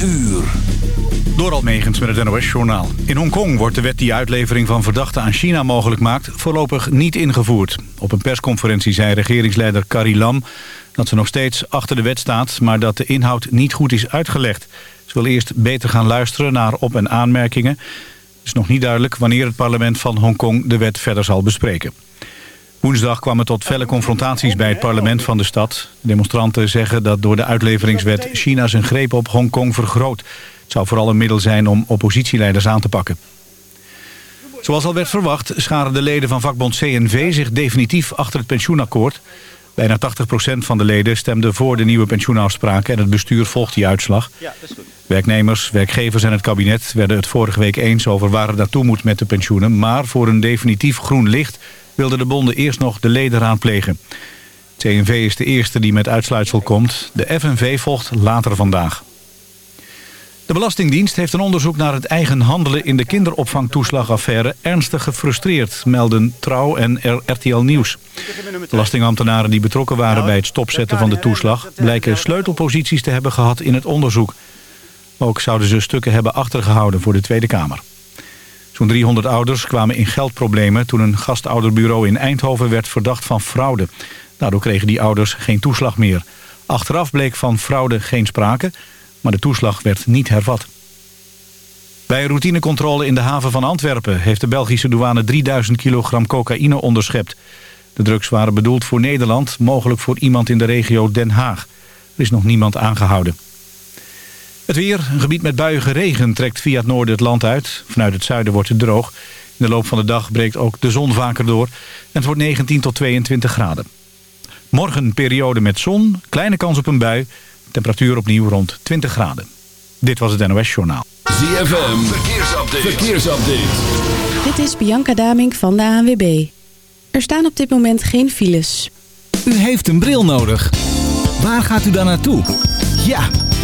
8 uur. Door Almegens met het NOS-journaal. In Hongkong wordt de wet die uitlevering van verdachten aan China mogelijk maakt... voorlopig niet ingevoerd. Op een persconferentie zei regeringsleider Carrie Lam... dat ze nog steeds achter de wet staat... maar dat de inhoud niet goed is uitgelegd. Ze wil eerst beter gaan luisteren naar op- en aanmerkingen. Het is nog niet duidelijk wanneer het parlement van Hongkong de wet verder zal bespreken. Woensdag kwam het tot felle confrontaties bij het parlement van de stad. De demonstranten zeggen dat door de uitleveringswet China zijn greep op Hongkong vergroot. Het zou vooral een middel zijn om oppositieleiders aan te pakken. Zoals al werd verwacht scharen de leden van vakbond CNV zich definitief achter het pensioenakkoord. Bijna 80% van de leden stemde voor de nieuwe pensioenafspraken en het bestuur volgt die uitslag. Werknemers, werkgevers en het kabinet werden het vorige week eens over waar het naartoe moet met de pensioenen. Maar voor een definitief groen licht wilden de bonden eerst nog de leden raadplegen. Het CNV is de eerste die met uitsluitsel komt. De FNV volgt later vandaag. De Belastingdienst heeft een onderzoek naar het eigen handelen in de kinderopvangtoeslagaffaire ernstig gefrustreerd, melden Trouw en RTL Nieuws. Belastingambtenaren die betrokken waren bij het stopzetten van de toeslag blijken sleutelposities te hebben gehad in het onderzoek. Ook zouden ze stukken hebben achtergehouden voor de Tweede Kamer. Zo'n 300 ouders kwamen in geldproblemen toen een gastouderbureau in Eindhoven werd verdacht van fraude. Daardoor kregen die ouders geen toeslag meer. Achteraf bleek van fraude geen sprake, maar de toeslag werd niet hervat. Bij routinecontrole in de haven van Antwerpen heeft de Belgische douane 3000 kilogram cocaïne onderschept. De drugs waren bedoeld voor Nederland, mogelijk voor iemand in de regio Den Haag. Er is nog niemand aangehouden. Het weer, een gebied met buiige regen, trekt via het noorden het land uit. Vanuit het zuiden wordt het droog. In de loop van de dag breekt ook de zon vaker door. En het wordt 19 tot 22 graden. Morgen een periode met zon, kleine kans op een bui. Temperatuur opnieuw rond 20 graden. Dit was het NOS Journaal. ZFM, verkeersupdate. verkeersupdate. Dit is Bianca Damink van de ANWB. Er staan op dit moment geen files. U heeft een bril nodig. Waar gaat u dan naartoe? Ja,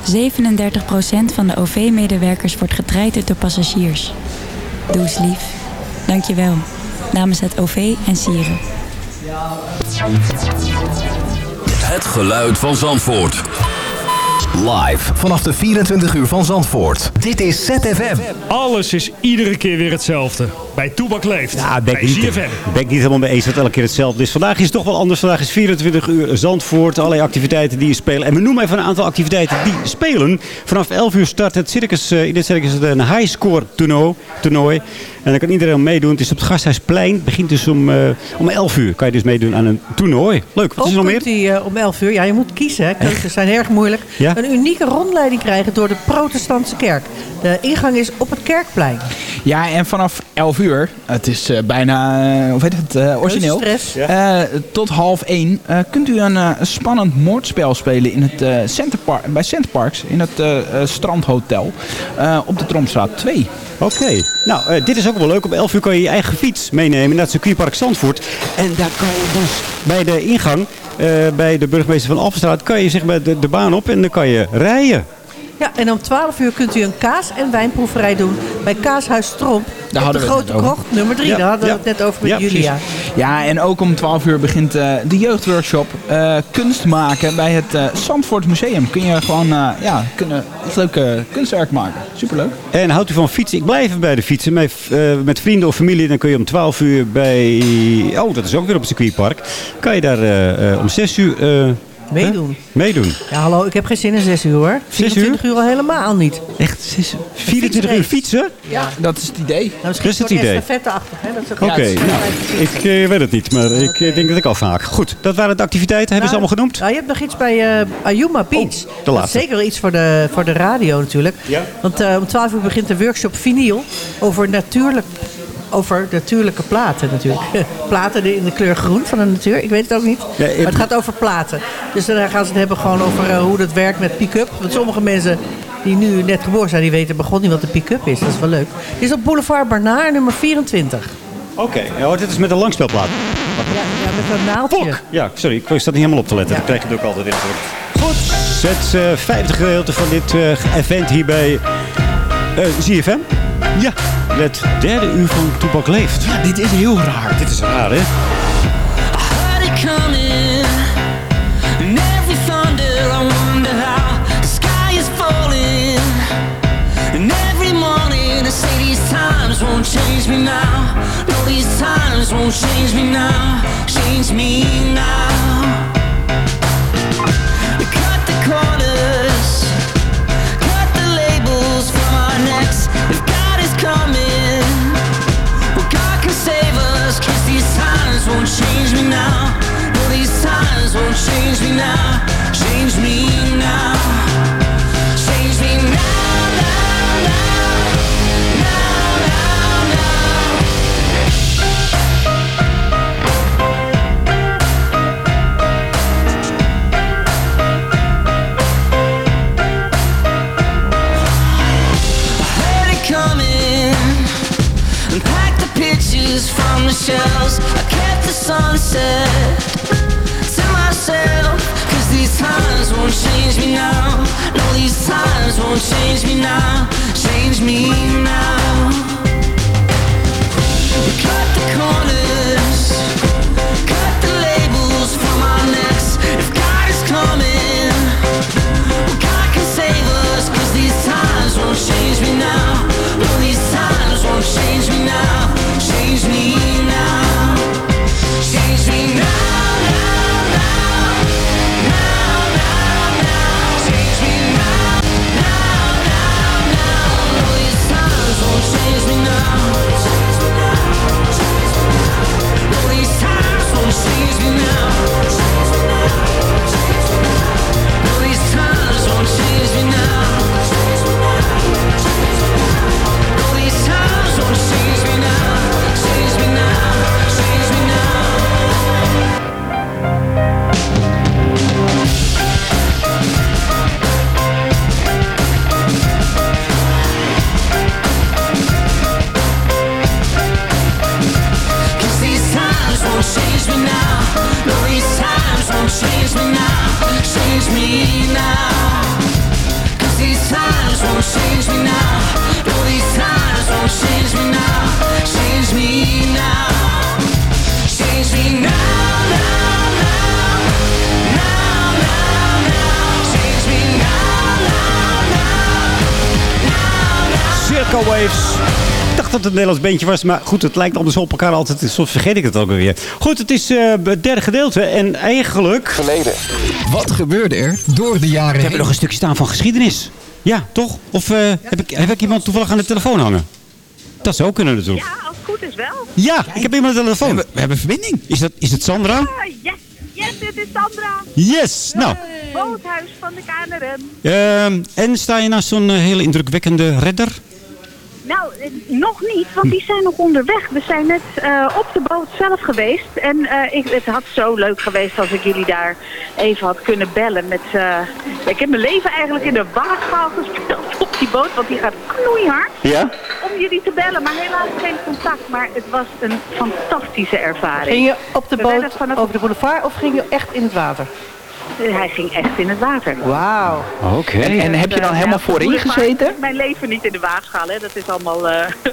37% van de OV-medewerkers wordt getraind door passagiers. Doe eens lief. Dank je wel. Namens het OV en Sieren. Het geluid van Zandvoort. Live vanaf de 24 uur van Zandvoort. Dit is ZFM. Alles is iedere keer weer hetzelfde. Bij Toebak Leeft. Ja, ben ik, bij niet, ben ik niet helemaal mee eens dat het elke keer hetzelfde is. Vandaag is het toch wel anders. Vandaag is 24 uur Zandvoort. Allerlei activiteiten die je spelen. En we noemen even een aantal activiteiten die spelen. Vanaf 11 uur start het circus. eh, in dit circus is het een highscore toernooi. toernooi. En dan kan iedereen meedoen. Het is op het Gasthuisplein. Het begint dus om, eh, om 11 uur. Kan je dus meedoen aan een toernooi. Leuk. Wat is er nog meer? Hij eh, om 11 uur. Ja, je moet kiezen. Hè. Keuzes zijn erg moeilijk. Ja? Een unieke rondleiding krijgen door de protestantse kerk. De ingang is op het kerkplein. Ja, en vanaf 11 uur uur. Het is eh, bijna, uh, hoe heet het, uh, origineel. Uh, tot half 1 kunt u een, spannend moordspel spelen in het, Center Park, bij Center Parks in het Strandhotel op de Tromstraat 2. Oké, nou dit is ook wel leuk. Om 11 uur kan je je eigen fiets meenemen naar het circuitpark Zandvoort. En daar kan je dus bij de ingang, bij de burgemeester van Alphenstraat, kan je zeg maar de, de baan op en dan kan je rijden. Ja, en om 12 uur kunt u een kaas- en wijnproeverij doen bij Kaashuis Tromp. Daar op de Grote Krocht, nummer 3. Daar hadden we het net over met Julia. Ja, en ook om 12 uur begint uh, de jeugdworkshop uh, kunst maken bij het uh, Zandvoort Museum. Kun je gewoon ja, kunnen, leuke kunstwerk maken. Superleuk. En houdt u van fietsen? Ik blijf bij de fietsen. Met, met vrienden of familie, dan kun je om 12 uur bij... Oh, dat is ook weer op het circuitpark. Kan je daar om 6 uur Meedoen. Meedoen. Ja, hallo, ik heb geen zin in 6 uur hoor. 24 uur? uur al helemaal niet. Echt? 6, 24 uur fietsen? Ja. Dat is het idee. Nou, misschien dat is het idee. estafette-achtig, hè? Oké, okay, nou, ik uh, weet het niet, maar ik uh, denk dat ik afhaak. Goed, dat waren de activiteiten. Hebben nou, ze allemaal genoemd? Nou, je hebt nog iets bij uh, Ayuma Beach. Oh, de laatste. Zeker wel iets voor de, voor de radio natuurlijk. Ja. Want om 12 uur begint de workshop Vinyl over natuurlijk over natuurlijke platen natuurlijk. platen in de kleur groen van de natuur. Ik weet het ook niet. maar het gaat over platen. Dus dan gaan ze het hebben gewoon over uh, hoe dat werkt met pick-up. Want sommige mensen die nu net geboren zijn, die weten begon niet wat een pick-up is. Dat is wel leuk. Het is op Boulevard Barnaar, nummer 24. Oké, okay. oh, dit is met een langspeelplaat. Ja, ja, met een naaldje. Ja, sorry, ik zat niet helemaal op te letten. Ja. Dat krijg je het ook altijd in. Goed. Het uh, vijfde gedeelte van dit uh, event hier bij uh, ZFM. Ja, het derde uur van Toepak Leeft. Ja, dit is heel raar. Dit is raar, hè? won't change me now. No, these times won't change me now. Change me now. Cut the corners, change me now. No, these times won't change me now. Change me now. Waves. Ik dacht dat het een Nederlands beentje was, maar goed, het lijkt anders op elkaar altijd. Soms vergeet ik het ook weer. Goed, het is eh, het derde gedeelte en eigenlijk... Verleden. Wat gebeurde er door de jaren We hebben nog een stukje staan van geschiedenis. Ja, toch? Of eh, heb, ik, heb ik iemand toevallig aan de telefoon hangen? Dat zou kunnen natuurlijk. Ja, als het goed is wel. Ja, ik heb iemand aan de telefoon. We, we hebben verbinding. Is, dat, is het Sandra? Ah, yes, yes, dit is Sandra. Yes! Nou, Boothuis van de KNRM. ehm, en sta je naast zo'n eh, hele indrukwekkende redder? Nou, nog niet, want die zijn nog onderweg. We zijn net eh, op de boot zelf geweest. En eh, ik, het had zo leuk geweest als ik jullie daar even had kunnen bellen. Met, eh, ik heb mijn leven eigenlijk in de waagschaal gespeeld op die boot, want die gaat knoeihard. Ja? Om jullie te bellen, maar helaas geen contact. Maar het was een fantastische ervaring. Ging je op de boot vanaf- over de boulevard of ging je echt in het water? Hij ging echt in het water. Wauw. Oké. En, en heb je dan helemaal voorin gezeten? Mijn leven niet in de waagschaal, hè. dat is allemaal eh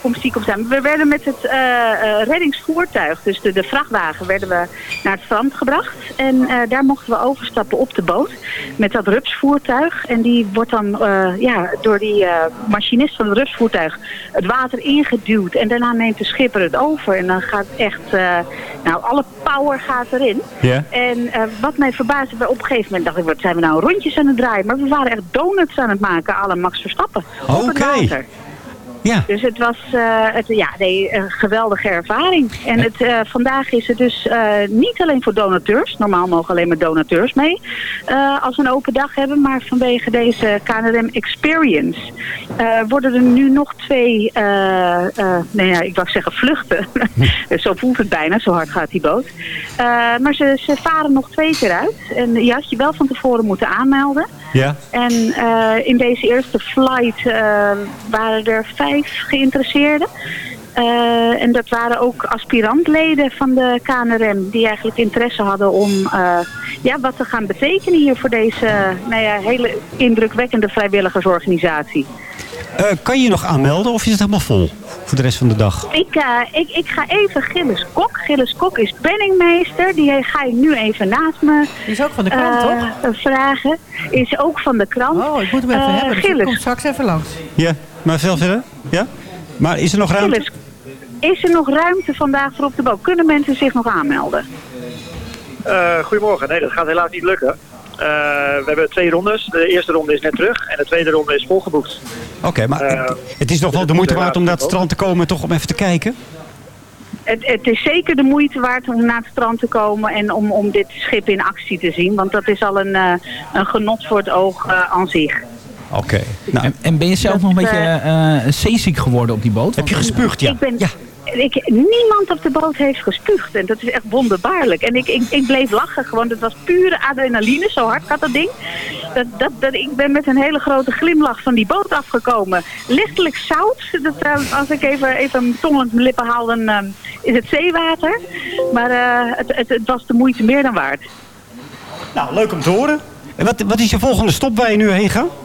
om ziek op zijn. We werden met het eh, eh, reddingsvoertuig, dus de, de vrachtwagen, werden we naar het strand gebracht. En eh, daar mochten we overstappen op de boot met dat rupsvoertuig. En die wordt dan eh, ja, door die eh, machinist van het rupsvoertuig het water ingeduwd. En daarna neemt de schipper het over. En dan gaat echt, eh, nou alle power gaat erin. Ja. En eh, wat mij verbaasde, bij- op een gegeven moment dacht ik, wat zijn we nou rondjes aan het draaien? Maar we waren echt donuts aan het maken, alle Max Verstappen. Oké. Ja. Dus het was eh, het, ja, een geweldige ervaring. En het, eh, vandaag is het dus eh, niet alleen voor donateurs. Normaal mogen alleen maar donateurs mee. als we een open dag hebben. Maar vanwege deze KNRM Experience worden er nu nog twee, nee, ja, ik wou zeggen vluchten. zo voelt het bijna, zo hard gaat die boot. Maar ze, ze varen nog twee keer uit. En je had je wel van tevoren moeten aanmelden. Ja. En eh, in deze eerste flight eh, waren er vijf geïnteresseerden. Eh, en dat waren ook aspirantleden van de KNRM die eigenlijk interesse hadden om eh, ja, wat te gaan betekenen hier voor deze nou ja, hele indrukwekkende vrijwilligersorganisatie. Eh, kan je je nog aanmelden of is het helemaal vol voor de rest van de dag? Ik, eh, ik, ik ga even Gilles Kok. Gilles Kok is penningmeester. Die ga je nu even naast me Die is ook van de krant, eh, toch? vragen. Is ook van de krant. Oh, ik moet hem even hebben. Dus ik Gilles, kom straks even langs. Ja, maar veel verder? Ja? Maar is er nog ruimte? Gilles, is er nog ruimte vandaag voor op de boot? Kunnen mensen zich nog aanmelden? Eh, goedemorgen. Nee, dat gaat helaas niet lukken. Eh, we hebben twee rondes. De eerste ronde is net terug en de tweede ronde is volgeboekt. Oké, maar Eh, het, het is nog wel de het moeite waard om naar het strand te komen en toch om even te kijken? Het, het is zeker de moeite waard om naar het strand te komen en om, om dit schip in actie te zien. Want dat is al een, eh, een genot voor het oog eh, aan zich. Oké. Nou, En, en ben je zelf nog een beetje eh zeeziek geworden op die boot? heb je gespuugd, ja? Ik ben, niemand op de boot heeft gespuugd. En dat is echt wonderbaarlijk. En ik, ik, ik bleef lachen gewoon. Het was pure adrenaline. Zo hard gaat dat ding. Dat, dat, dat, ik ben met een hele grote glimlach van die boot afgekomen. Lichtelijk zout. Dat, eh, als ik even, even mijn tong langs mijn lippen haal, dan eh, is het zeewater. Maar eh, het, het, het was de moeite meer dan waard. Nou, leuk om te horen. En wat, wat is je volgende stop waar je nu heen gaat?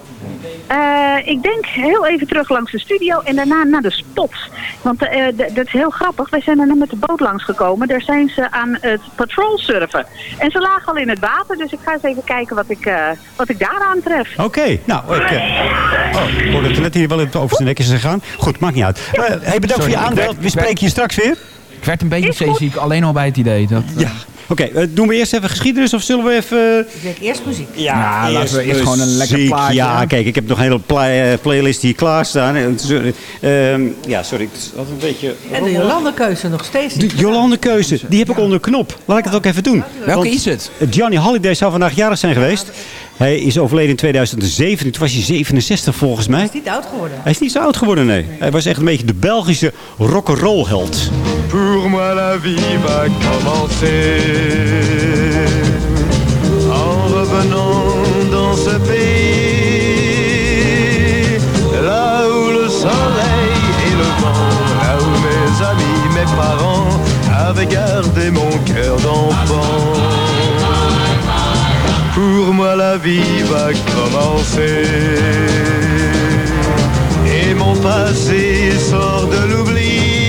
Eh, ik denk heel even terug langs de studio en daarna naar de spots. Want eh, dat is heel grappig. Wij zijn er net met de boot langs gekomen. Daar zijn ze aan het patrol surfen. En ze lagen al in het water. Dus ik ga eens even kijken wat ik, eh, wat ik daar aantref. Oké, nou, ik, oh, ik hoorde het net hier wel over zijn nek is gegaan. Goed, maakt niet uit. Eh, hey, bedankt voor je werd- We spreken je straks weer. Ik werd een beetje zeeziek, alleen al bij het idee. Dat, Ja. Oké, eh, doen we eerst even geschiedenis of zullen we even... Ik denk eerst muziek. Ja, laten we eerst gewoon een lekker muziek. plaatje. Ja, kijk, ik heb nog een hele play- eh, playlist hier klaarstaan. Eh. Ehm, ja, sorry, het is altijd een beetje... En de Jolande-keuze nog steeds De niet. Jolande keuze, die heb ik onder de knop. Laat ik het ook even doen. Welke is het? Johnny Holiday zou vandaag jarig zijn geweest. Hij is overleden in 2017. Toen was hij 67 volgens mij. Hij is niet oud geworden. Hij is niet zo oud geworden, nee. Hij was echt een beetje de Belgische rock'n'roll held. Pour moi la vie va commencer En revenant dans ce pays Là où le soleil et le vent Là où mes amis, mes parents Avaient gardé mon cœur d'enfant Pour moi la vie va commencer. Et mon passé sort de l'oubli.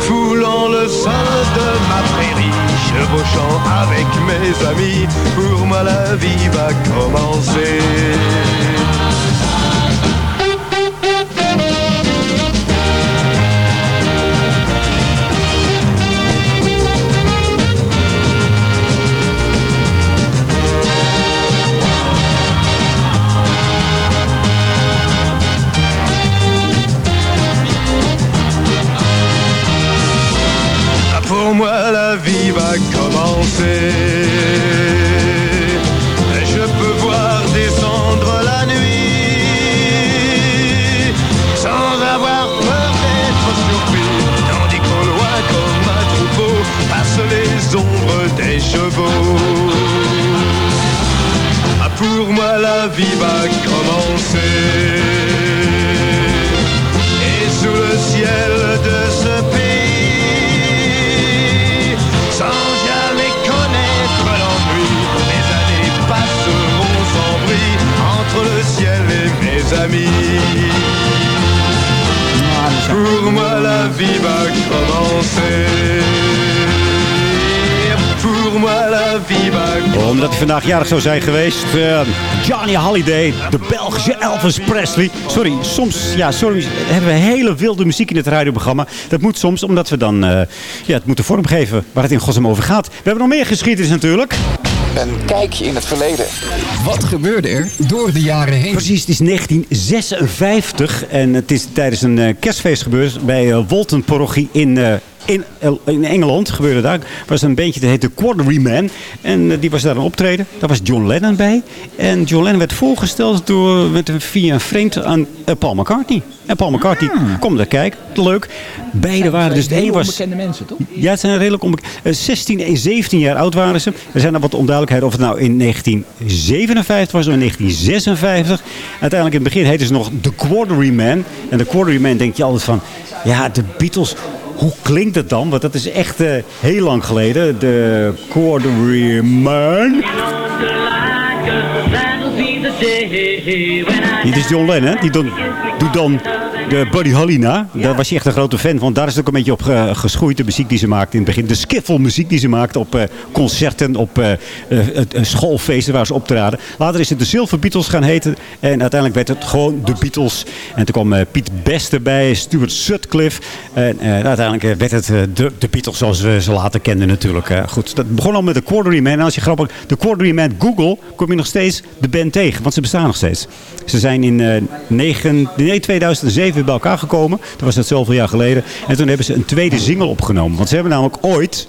Foulant le sein de ma prairie Chevauchant avec mes amis. Pour moi la vie va commencer Pour moi, la vie va commencer. Je peux voir descendre la nuit sans avoir peur d'être surpris. Tandis qu'au loin, comme un troupeau, passent les ombres des chevaux. Ah, pour moi, la vie va commencer. Et sous le ciel, Omdat hij vandaag jarig zou zijn geweest. eh, Johnny Holiday, de Belgische Elvis Presley. Sorry, soms ja, sorry, hebben we hele wilde muziek in het radioprogramma. Dat moet soms, omdat we dan eh, ja, het moeten vormgeven waar het in godsnaam over gaat. We hebben nog meer geschiedenis natuurlijk. Een kijkje in het verleden. Wat gebeurde er door de jaren heen? Precies, het is 1956 en het is tijdens een eh, kerstfeest gebeurd bij eh, Walton Parochie in, eh, in, El- in Engeland. Gebeurde daar. was een bandje dat heette Quarterlyman en eh, die was daar een optreden. Daar was John Lennon bij. En John Lennon werd voorgesteld door, met, een- via een vriend aan eh, Paul McCartney. En Paul McCartney komt daar kijken. Leuk. Beide waren dus... Heel was onbekende mensen, toch? ja, het zijn redelijk onbekend. Eh, 16 en 17 jaar oud waren ze. Er zijn nog wat onduidelijkheden of het nou in 1957 was of in 1956. Uiteindelijk in het begin heten ze nog The Quarterlyman. En The Quarterlyman denk je altijd van... Ja, de Beatles... Hoe klinkt het dan? Want dat is echt eh, heel lang geleden. De Quarterlyman. Dit is John Lennon. Die doet dan de Buddy Holly na. Daar was hij echt een grote fan van. Daar is het ook een beetje op ge- geschoeid. De muziek die ze maakte in het begin. De skiffle muziek die ze maakte op eh, concerten, op eh, eh, eh, schoolfeesten waar ze optraden. Later is het de Silver Beatles gaan heten. En uiteindelijk werd het gewoon de Beatles. En toen kwam eh, Piet Best erbij, Stuart Sutcliffe. En eh, uiteindelijk eh, werd het eh, de, de Beatles zoals we ze later kenden natuurlijk. eh. goed, dat begon al met de Quarterlyman. En als je grappig, de Quarterlyman Google, kom je nog steeds de band tegen. Want ze bestaan nog steeds. Ze zijn in eh, nee, 2007 bij elkaar gekomen. Dat was het zoveel jaar geleden. En toen hebben ze een tweede single opgenomen. Want ze hebben namelijk ooit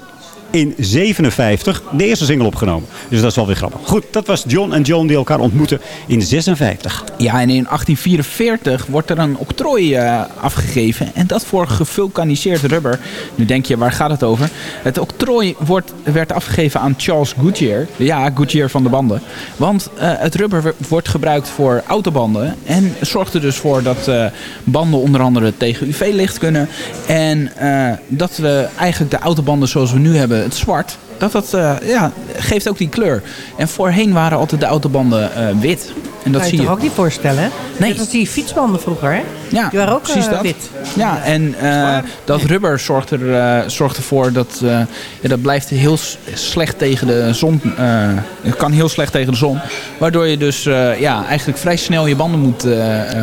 in 57 de eerste single opgenomen. Dus dat is wel weer grappig. Goed, dat was John en John die elkaar ontmoeten in 56. Ja, en in 1844 wordt er een octrooi eh, afgegeven. En dat voor gevulkaniseerd rubber. Nu denk je, waar gaat het over? Het octrooi wordt, werd afgegeven aan Charles Goodyear. Ja, Goodyear van de banden. Want eh, het rubber wordt gebruikt voor autobanden. En zorgt er dus voor dat eh, banden onder andere tegen UV-licht kunnen. En dat we eigenlijk de autobanden zoals we nu hebben, het zwart... Dat dat, eh, ja, geeft ook die kleur. En voorheen waren altijd de autobanden eh, wit. En dat kan je zie toch ook niet voorstellen, hè? Nee. Net als die fietsbanden vroeger, hè? Ja, Die waren ook precies eh, dat. wit. Ja, en eh, dat rubber zorgt, er, zorgt ervoor dat eh, ja, dat blijft heel slecht tegen de zon. eh, het kan heel slecht tegen de zon. Waardoor je dus eh, ja, eigenlijk vrij snel je banden moet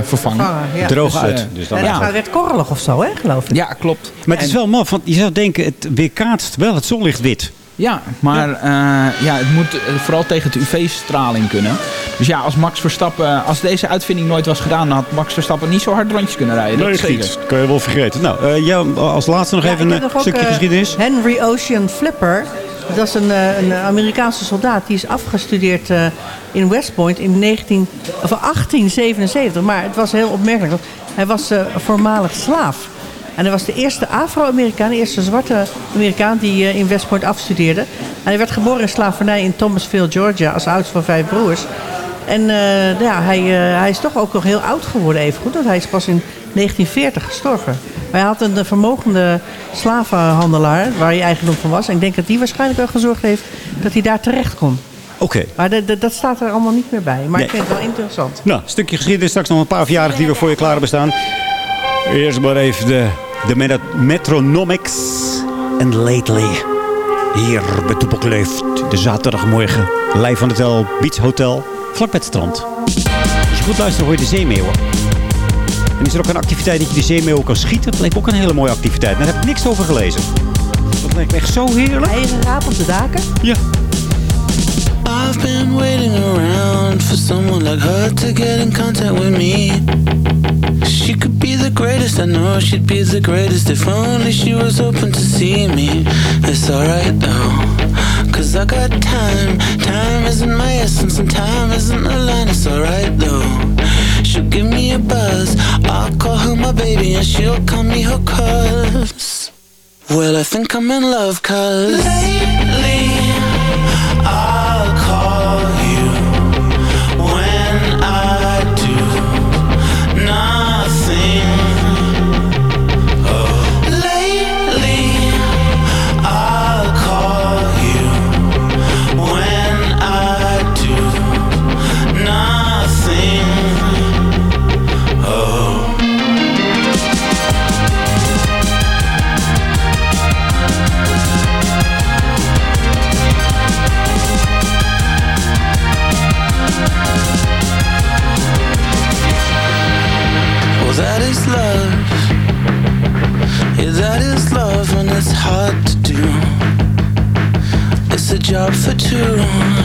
vervangen. Ah, ja. Droog Dus, uit. Dus dan En ja. het werd korrelig of zo, hè, geloof ik. Ja, klopt. Maar het is wel maf, want je zou denken, het weerkaatst wel het zonlicht wit. Ja, maar ja. ja, het moet eh, vooral tegen de UV-straling kunnen. Dus ja, als Max Verstappen, als deze uitvinding nooit was gedaan, dan had Max Verstappen niet zo hard rondjes kunnen rijden. Dat is kan je wel vergeten. Nou, eh, ja, als laatste nog Ja, even een eh, nog stukje eh, geschiedenis. Henry Ocean Flipper. Dat is een, eh, een Amerikaanse soldaat. Die is afgestudeerd eh, in West Point in 19, of 1877. Maar het was heel opmerkelijk. Want hij was eh, voormalig slaaf. En hij was de eerste Afro-Amerikaan, de eerste zwarte Amerikaan die eh, in West Point afstudeerde. En hij werd geboren in slavernij in Thomasville, Georgia, als oudste van vijf broers. En eh, ja, hij, eh, hij is toch ook nog heel oud geworden evengoed. Want hij is pas in 1940 gestorven. Maar hij had een vermogende slavenhandelaar, waar hij eigendom van was. En ik denk dat die waarschijnlijk wel gezorgd heeft dat hij daar terecht kon. Oké. Maar de- de- dat staat er allemaal niet meer bij. Maar Nee. ik vind het wel interessant. Nou, een stukje geschiedenis. Straks nog een paar verjaardagen die we voor je klaar hebben staan. Eerst maar even de, de Met- Metronomics. En Lately. Hier bij Toepelkleeft. De zaterdagmorgen. Live van het El Beach Hotel. Vlak bij het strand. Als je goed luistert hoor je de zeemeeuwen. En is er ook een activiteit dat je de zeemeeuwen kan schieten? Dat lijkt ook een hele mooie activiteit. Daar heb ik niks over gelezen. Dat lijkt me echt zo heerlijk. Eigen raap op de daken? Ja. I've been waiting around for someone like her to get in contact with me. She could be the greatest, I know she'd be the greatest if only she was open to see me. It's alright though, cause I got time. Time isn't my essence, and time isn't a line. It's alright though. She'll give me a buzz, I'll call her my baby, and she'll call me her cuz. Well, I think I'm in love, cuz. is love. Yeah, that is love, and it's hard to do. It's a job for two.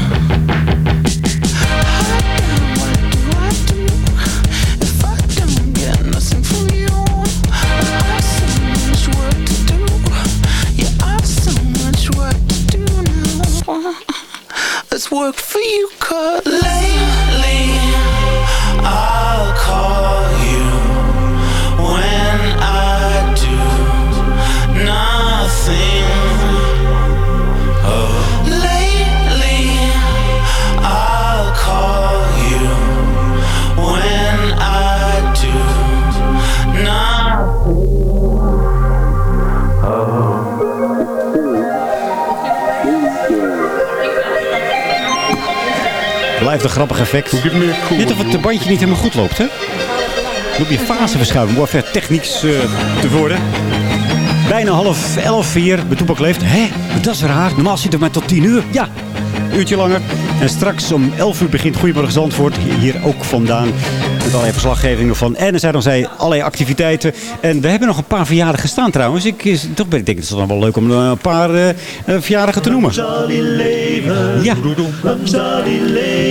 Een grappig effect. Net of het bandje niet helemaal goed loopt, hè? Loop je faseverschuiving. Wordt ver technisch eh, te worden. Bijna half elf hier. Bij Toepak leeft. Hé, dat is raar. Normaal zitten we maar tot tien uur. Ja, een uurtje langer. En straks om 11 uur begint Goedemorgen Zandvoort. Hier ook vandaan. Allerlei verslaggevingen van. En er zijn nog allerlei activiteiten. En we hebben nog een paar verjaardagen gestaan trouwens. Ik, is, toch ben ik denk het is dan wel leuk om eh, een paar eh, verjaardagen te noemen. Ja.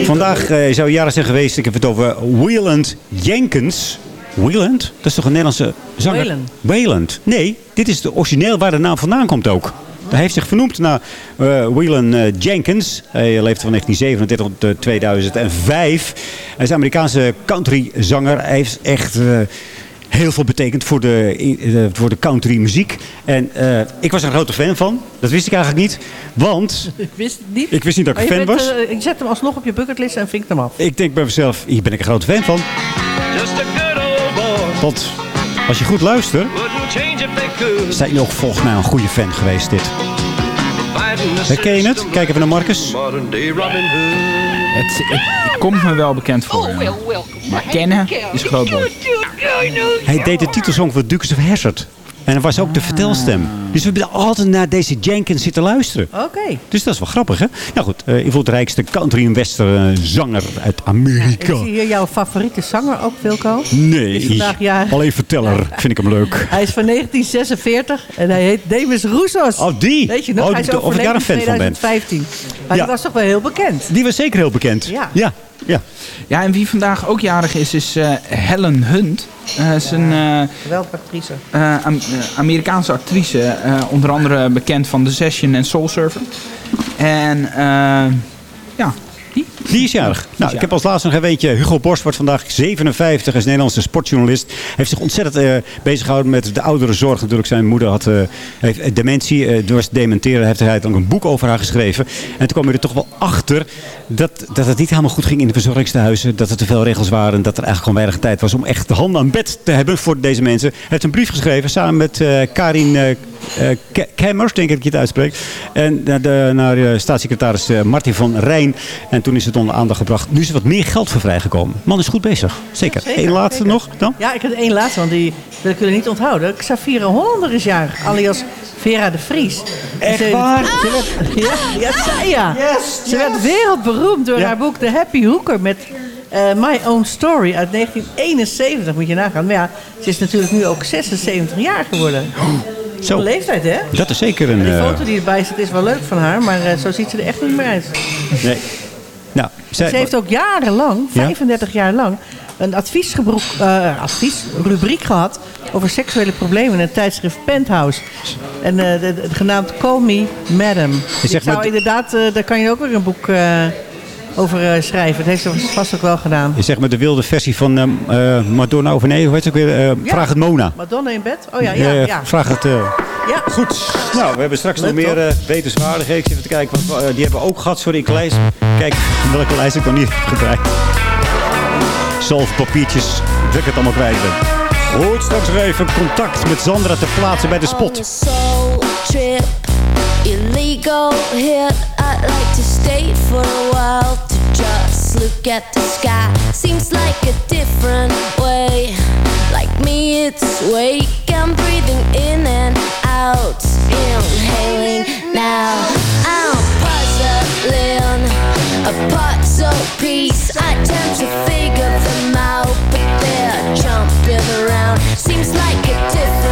Vandaag eh, zou jaren zijn geweest. Ik heb het over Wieland Jenkins. Wieland? Dat is toch een Nederlandse zanger? Wayland. Nee, dit is de origineel waar de naam vandaan komt ook. Hij heeft zich vernoemd naar uh, eh, Jenkins. Hij leefde van 1937 tot eh, 2005. Hij is een Amerikaanse countryzanger. Hij heeft echt eh, heel veel betekend voor de, eh, voor de country muziek. En eh, ik was er een grote fan van. Dat wist ik eigenlijk niet. Want Ik wist het niet. Ik wist niet dat ik je fan bent, was. eh, ik zet hem alsnog op je bucketlist en vink hem af. ik denk bij mezelf, hier ben ik een grote fan van. Want als je goed luistert, zijn ook volgens mij een goede fan geweest dit. Herken je het? Kijk even naar Marcus. Het, komt me wel bekend voor. ja. Maar kennen is groot woord. Hij deed de titelsong van Dukes of Hazzard. En hij was ook de vertelstem. Dus we hebben altijd naar deze Jenkins zitten luisteren. Oké. Dus dat is wel grappig, hè? Nou goed, uh, de rijkste country en western eh, zanger uit Ik Amerika. zie hier jouw favoriete zanger ook, Wilco. Is Nee, vandaag alleen verteller vind ik hem leuk. Hij is van 1946 en hij heet Demis Roussos. Oh, die? Weet je nog? Oh, hij is of ik daar een fan van ben. 2015. Maar Ja. die was toch wel heel bekend. Die was zeker heel bekend. Ja. Ja, ja. Ja, en wie vandaag ook jarig is, is eh, Helen Hunt. Eh is een eh, Geweldige actrice. eh, Am- eh, Amerikaanse actrice. eh, onder andere bekend van The Session en Soul Surfer. En eh, ja, die. Die is jarig. Nou, ik heb als laatste nog een weetje. Hugo Borst wordt vandaag 57, is Nederlandse sportjournalist. Heeft zich ontzettend eh bezig gehouden met de ouderenzorg. Natuurlijk, zijn moeder had eh, heeft dementie. eh door te dementeren heeft hij uiteindelijk een boek over haar geschreven. En toen kwam hij er toch wel achter dat, dat het niet helemaal goed ging in de verzorgingstehuizen. Dat er te veel regels waren. En dat er eigenlijk gewoon weinig tijd was om echt de handen aan bed te hebben voor deze mensen. Hij heeft een brief geschreven samen met Karin Ke- Kemmers, denk ik dat je het uitspreekt. En naar, de, naar staatssecretaris Martin van Rijn. En toen is het onder aandacht gebracht. Nu is er wat meer geld voor vrijgekomen. Man is goed bezig. Zeker. Zeker, Eén laatste zeker. nog dan? Ja, ik heb één laatste, want die wil ik jullie niet onthouden. Xavira Hollander is jarig, alias Vera de Vries. Echt Ze- waar? Ze werd, ja, ja, ja. Ze werd wereldberoemd door Ja. haar boek The Happy Hooker met eh, My Own Story uit 1971, moet je nagaan. Maar ja, ze is natuurlijk nu ook 76 jaar geworden. Zo. Een leeftijd, hè? Dat is zeker een... En die eh, foto die erbij zit is wel leuk van haar, maar eh, zo ziet ze er echt niet meer uit. nee. Zij, Ze heeft ook jarenlang, Ja? 35 jaar lang, een adviesgebroek, eh, adviesrubriek gehad over seksuele problemen in het tijdschrift Penthouse. En de, de- genaamd Call Me Madam. Ik zou maar- inderdaad, eh, daar kan je ook weer een boek over schrijven. Dat heeft ze vast ook wel gedaan. je zegt met de wilde versie van eh, eh, Madonna of nee, hoe heet het ook weer? Vraag het Mona. Madonna in bed? Oh ja, ja, ja. Vraag het... ja. Goed. Nou, we hebben straks nog meer eh wetenswaardigheden. Ik zit even te kijken. Wat, eh, die hebben we ook gehad. Sorry, ik lijst. Kijk, welke lijst ik nog niet heb gebruikt. Zalfpapiertjes. Dat ik het allemaal kwijt ben. Goed, straks weer even contact met Sandra te plaatsen bij de spot. trip, illegal hit. I'd like to stay for a while to just look at the sky. Seems like a different way. Like me, it's wake. I'm breathing in and out, inhaling now. I'm puzzling a puzzle piece. I tend to figure them out, but they're jumping around. Seems like a different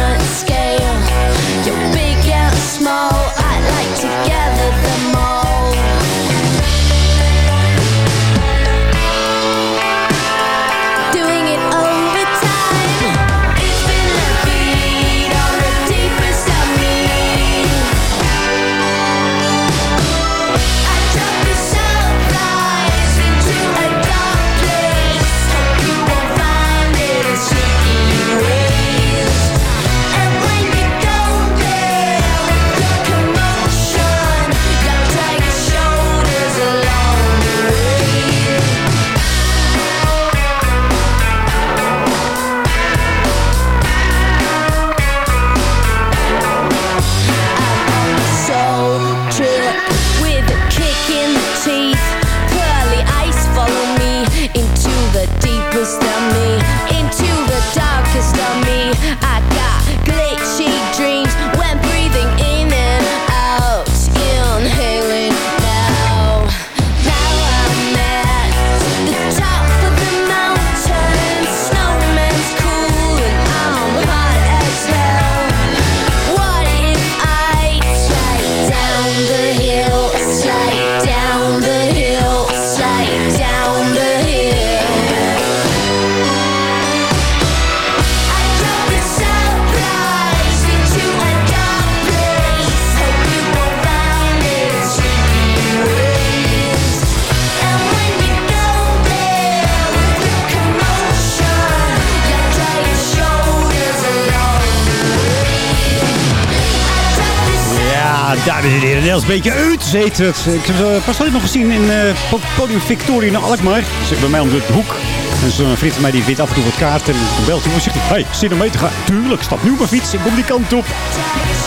Ik heb het pas nog gezien in uh, Podium Victoria in Alkmaar. Zit bij mij om de hoek. En zo'n vriend van mij die wint af en toe wat kaarten. En dan belt hij zegt hij, hey, zin om mee te gaan? Tuurlijk, stap nu op mijn fiets. Ik kom die kant op.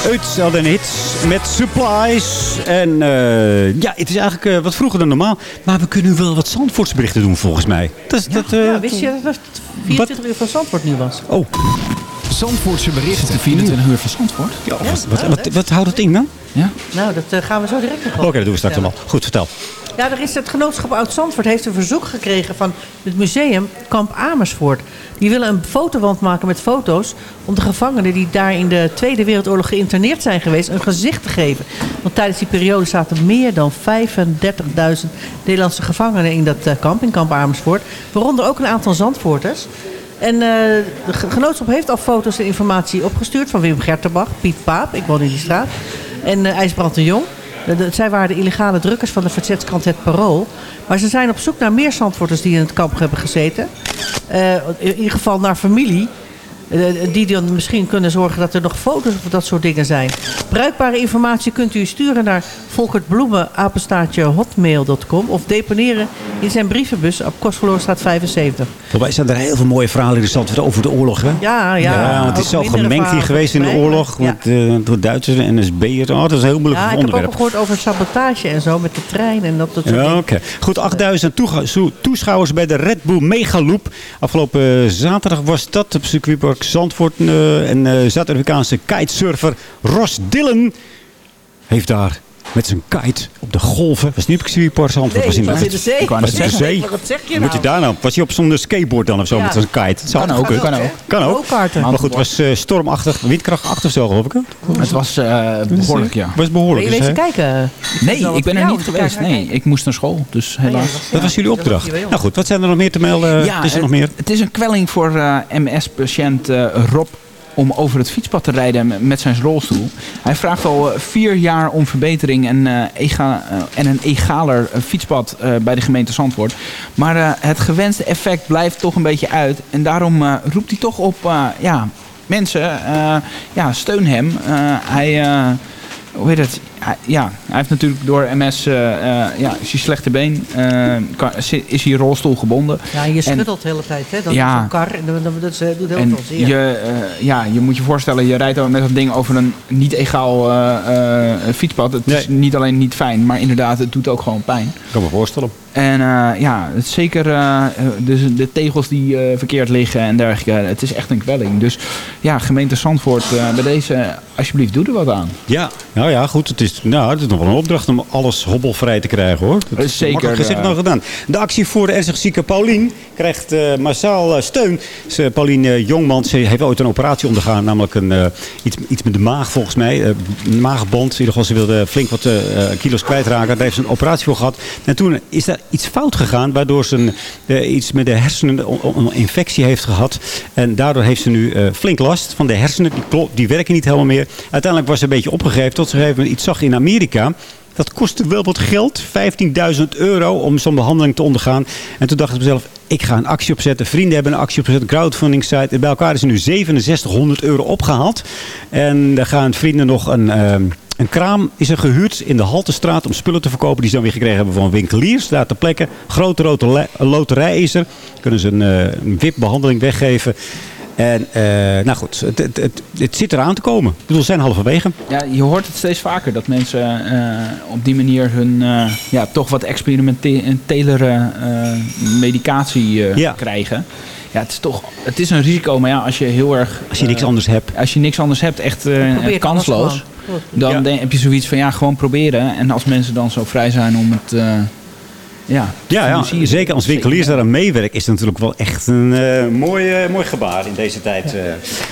Uit hadden een hits met supplies. En uh, ja, het is eigenlijk uh, wat vroeger dan normaal. Maar we kunnen wel wat Zandvoortsberichten doen volgens mij. Dat, is, ja, dat, uh, ja, wist je dat het 24 uur van Zandvoort nu was? Oh. Zandvoortse berichten. De 24 uur van Zandvoort? Ja, wat, wat, wat, wat, houdt het in dan? Ja. Nou, dat uh, gaan we zo direct nog Oké, okay, dat doen we straks allemaal. Goed, vertel. Ja, er is het genootschap Oud-Zandvoort heeft een verzoek gekregen van het museum Kamp Amersfoort. Die willen een fotowand maken met foto's om de gevangenen die daar in de Tweede Wereldoorlog geïnterneerd zijn geweest een gezicht te geven. Want tijdens die periode zaten meer dan 35.000 Nederlandse gevangenen in dat uh, kamp, in Kamp Amersfoort. Waaronder ook een aantal Zandvoorters. En uh, de genootschap heeft al foto's en informatie opgestuurd van Wim Gertenbach, Piet Paap, ik woon in die straat, en uh, IJsbrand de Jong. Zij waren de illegale drukkers van de verzetskrant Het Parool. Maar ze zijn op zoek naar meer Zandvoorters die in het kamp hebben gezeten. Uh, in ieder geval naar familie. Uh, die dan misschien kunnen zorgen dat er nog foto's of dat soort dingen zijn. Bruikbare informatie kunt u sturen naar Volkert Bloemen, hotmail.com of deponeren in zijn brievenbus op Kostverloorstraat 75. Volgens zijn er heel veel mooie verhalen in de stad over de oorlog, hè? Ja, ja. ja want het is zo gemengd hier geweest in de oorlog. Ja. Met uh, door Duitsers en NSB'ers. Oh, dat is een heel moeilijk ja, onderwerp. Ik heb ook gehoord over sabotage en zo met de trein en dat soort ja. Oké. Goed, 8000 toeschouwers bij de Red Bull Megaloop. Afgelopen zaterdag was dat op circuitpark Zandvoort. Uh, en uh, Zuid-Afrikaanse kitesurfer Ross Dillon heeft daar met zijn kite op de golven. Was niet op circuitpark Zandvoort. Nee, was was in de zee. Ik was in de zee. Wat zeg je nou? Moet je daar nou? Was hij op zo'n skateboard dan of zo Ja. met zijn kite? Zou Kan ook, kunnen. kan ook. Kan ook. Maar goed, het was uh, stormachtig, windkracht 8 of zo geloof ik. Het was uh, behoorlijk, ja. Was behoorlijk. Ben je dus, hè? kijken? Nee, ik ben er niet geweest. Nee, ik moest naar school, dus helaas. Dat was jullie opdracht. Nou goed, wat zijn er nog meer te melden? Ja, is er het, nog meer? het is een kwelling voor uh, MS-patiënt uh, Rob om over het fietspad te rijden met zijn rolstoel. Hij vraagt al uh, vier jaar om verbetering en, ega, uh, en een egaler fietspad bij de gemeente Zandvoort. Maar het gewenste effect blijft toch een beetje uit. En daarom roept hij toch op, ja, mensen, ja, steun hem. hij hoe heet het? Ja, hij heeft natuurlijk door MS, uh, uh, ja, is hij slechte been, uh, kan, is hij rolstoel gebonden. Ja, je schuddelt de hele tijd, hè? Dan ja, is zo'n kar en dat, dat, dat doet heel en veel zeer. Je, ja, je moet je voorstellen, je rijdt met dat ding over een niet egaal fietspad. Het nee. is niet alleen niet fijn, maar inderdaad, het doet ook gewoon pijn. Ik kan me voorstellen. En uh, ja, het is zeker uh, dus de tegels die uh, verkeerd liggen en dergelijke. Het is echt een kwelling. Dus ja, gemeente Zandvoort, bij deze, alsjeblieft, doe er wat aan. Ja, nou ja, goed. Het is, nou, het is nog wel een opdracht om alles hobbelvrij te krijgen, hoor. Dat is zeker gezegd nog gedaan. De actie voor de ernstig zieke Paulien krijgt massaal steun. Dus, Paulien Jongman, ze heeft ooit een operatie ondergaan. Namelijk een, iets, iets met de maag, volgens mij. maagband. In ieder geval, ze wilde flink wat kilo's kwijtraken. Daar heeft ze een operatie voor gehad. En toen is daar iets fout gegaan, waardoor ze uh, iets met de hersenen een infectie heeft gehad. En daardoor heeft ze nu uh, flink last van de hersenen. Die, die werken niet helemaal meer. Uiteindelijk was ze een beetje opgegeven tot ze even iets zag in Amerika. Dat kostte wel wat geld, 15.000 euro, om zo'n behandeling te ondergaan. En toen dacht ik mezelf, ik ga een actie opzetten. Vrienden hebben een actie opgezet, crowdfunding site. En bij elkaar is er nu 6700 euro opgehaald. En daar gaan vrienden nog een... Uh, een kraam is er gehuurd in de Haltestraat om spullen te verkopen. Die ze dan weer gekregen hebben van winkeliers. Daar ter plekke. Grote loterij is er. Kunnen ze een, uh, een VIP-behandeling weggeven. En uh, nou goed, het, het, het, het, zit eraan te komen. Ik bedoel, we zijn halverwege. Ja, je hoort het steeds vaker dat mensen uh, op die manier hun uh, ja, toch wat experimentelere medicatie ja. krijgen. Ja, het is toch het is een risico, maar ja, als je heel erg... Als je niks anders hebt. Als je niks anders hebt, echt kansloos. Dan ja. heb je zoiets van, ja, gewoon proberen. En als mensen dan zo vrij zijn om het... Ja, ja, ja, zeker als winkeliers daaraan meewerken is het natuurlijk wel echt een uh, mooi, uh, mooi gebaar in deze tijd. Uh.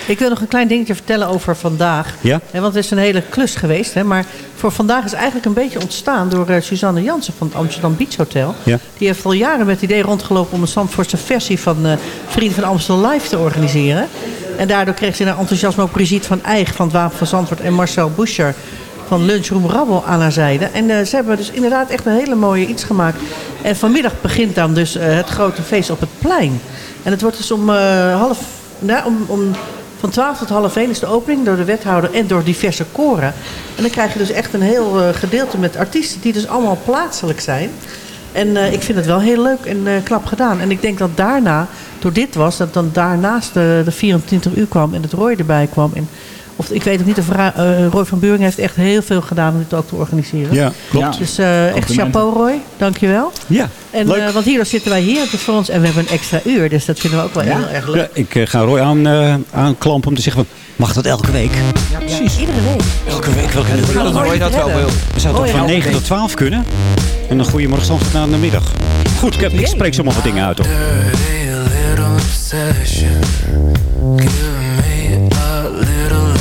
Ik wil nog een klein dingetje vertellen over vandaag. Ja? Want het is een hele klus geweest. Hè, maar voor vandaag is eigenlijk een beetje ontstaan door Suzanne Jansen van het Amsterdam Beach Hotel. Ja? Die heeft al jaren met het idee rondgelopen om een Zandvoortse versie van Vrienden van Amsterdam Live te organiseren. En daardoor kreeg ze een enthousiasme ook Brigitte van Eijk van het Wapen van Zandvoort en Marcel Boucher van Lunchroom Rabbel aan haar zijde. En uh, ze hebben dus inderdaad echt een hele mooie iets gemaakt. En vanmiddag begint dan dus uh, het grote feest op het plein. En het wordt dus om uh, half... Nou, om, om, Van 12 tot half 1 is de opening door de wethouder en door diverse koren. En dan krijg je dus echt een heel eh, gedeelte met artiesten die dus allemaal plaatselijk zijn. En eh, ik vind het wel heel leuk en eh, knap gedaan. En ik denk dat daarna, door dit was, dat dan daarnaast de, de 24 uur kwam en het Roy erbij kwam. En, of, ik weet ook niet of Ra- eh, Roy van Buringen heeft echt heel veel gedaan om dit ook te organiseren. Ja, klopt. Dus eh, echt chapeau Roy, dankjewel. Ja, En, leuk. eh, want hier zitten wij hier, het is voor ons, en we hebben een extra uur. Dus dat vinden we ook wel heel erg leuk. Ja, ik ga Roy aan, eh, aanklampen om te zeggen, van, mag dat elke week? Ja, precies. iedere week. Elke week, welke We gaan het Roy dat wel wil. We zouden Roy toch van elke 9 week. tot 12 kunnen? En dan goeiemorgen Zandvoort naar de middag. Goed, ik, heb, ik spreek zomaar wat dingen uit, hoor. obsession. Me a little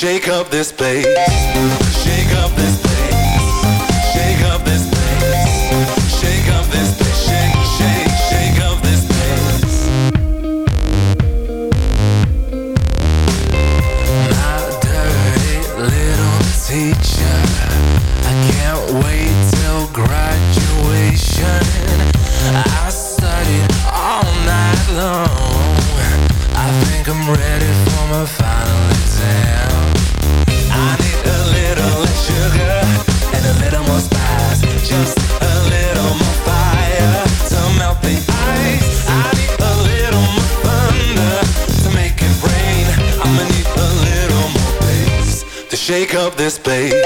shake up this place. This place.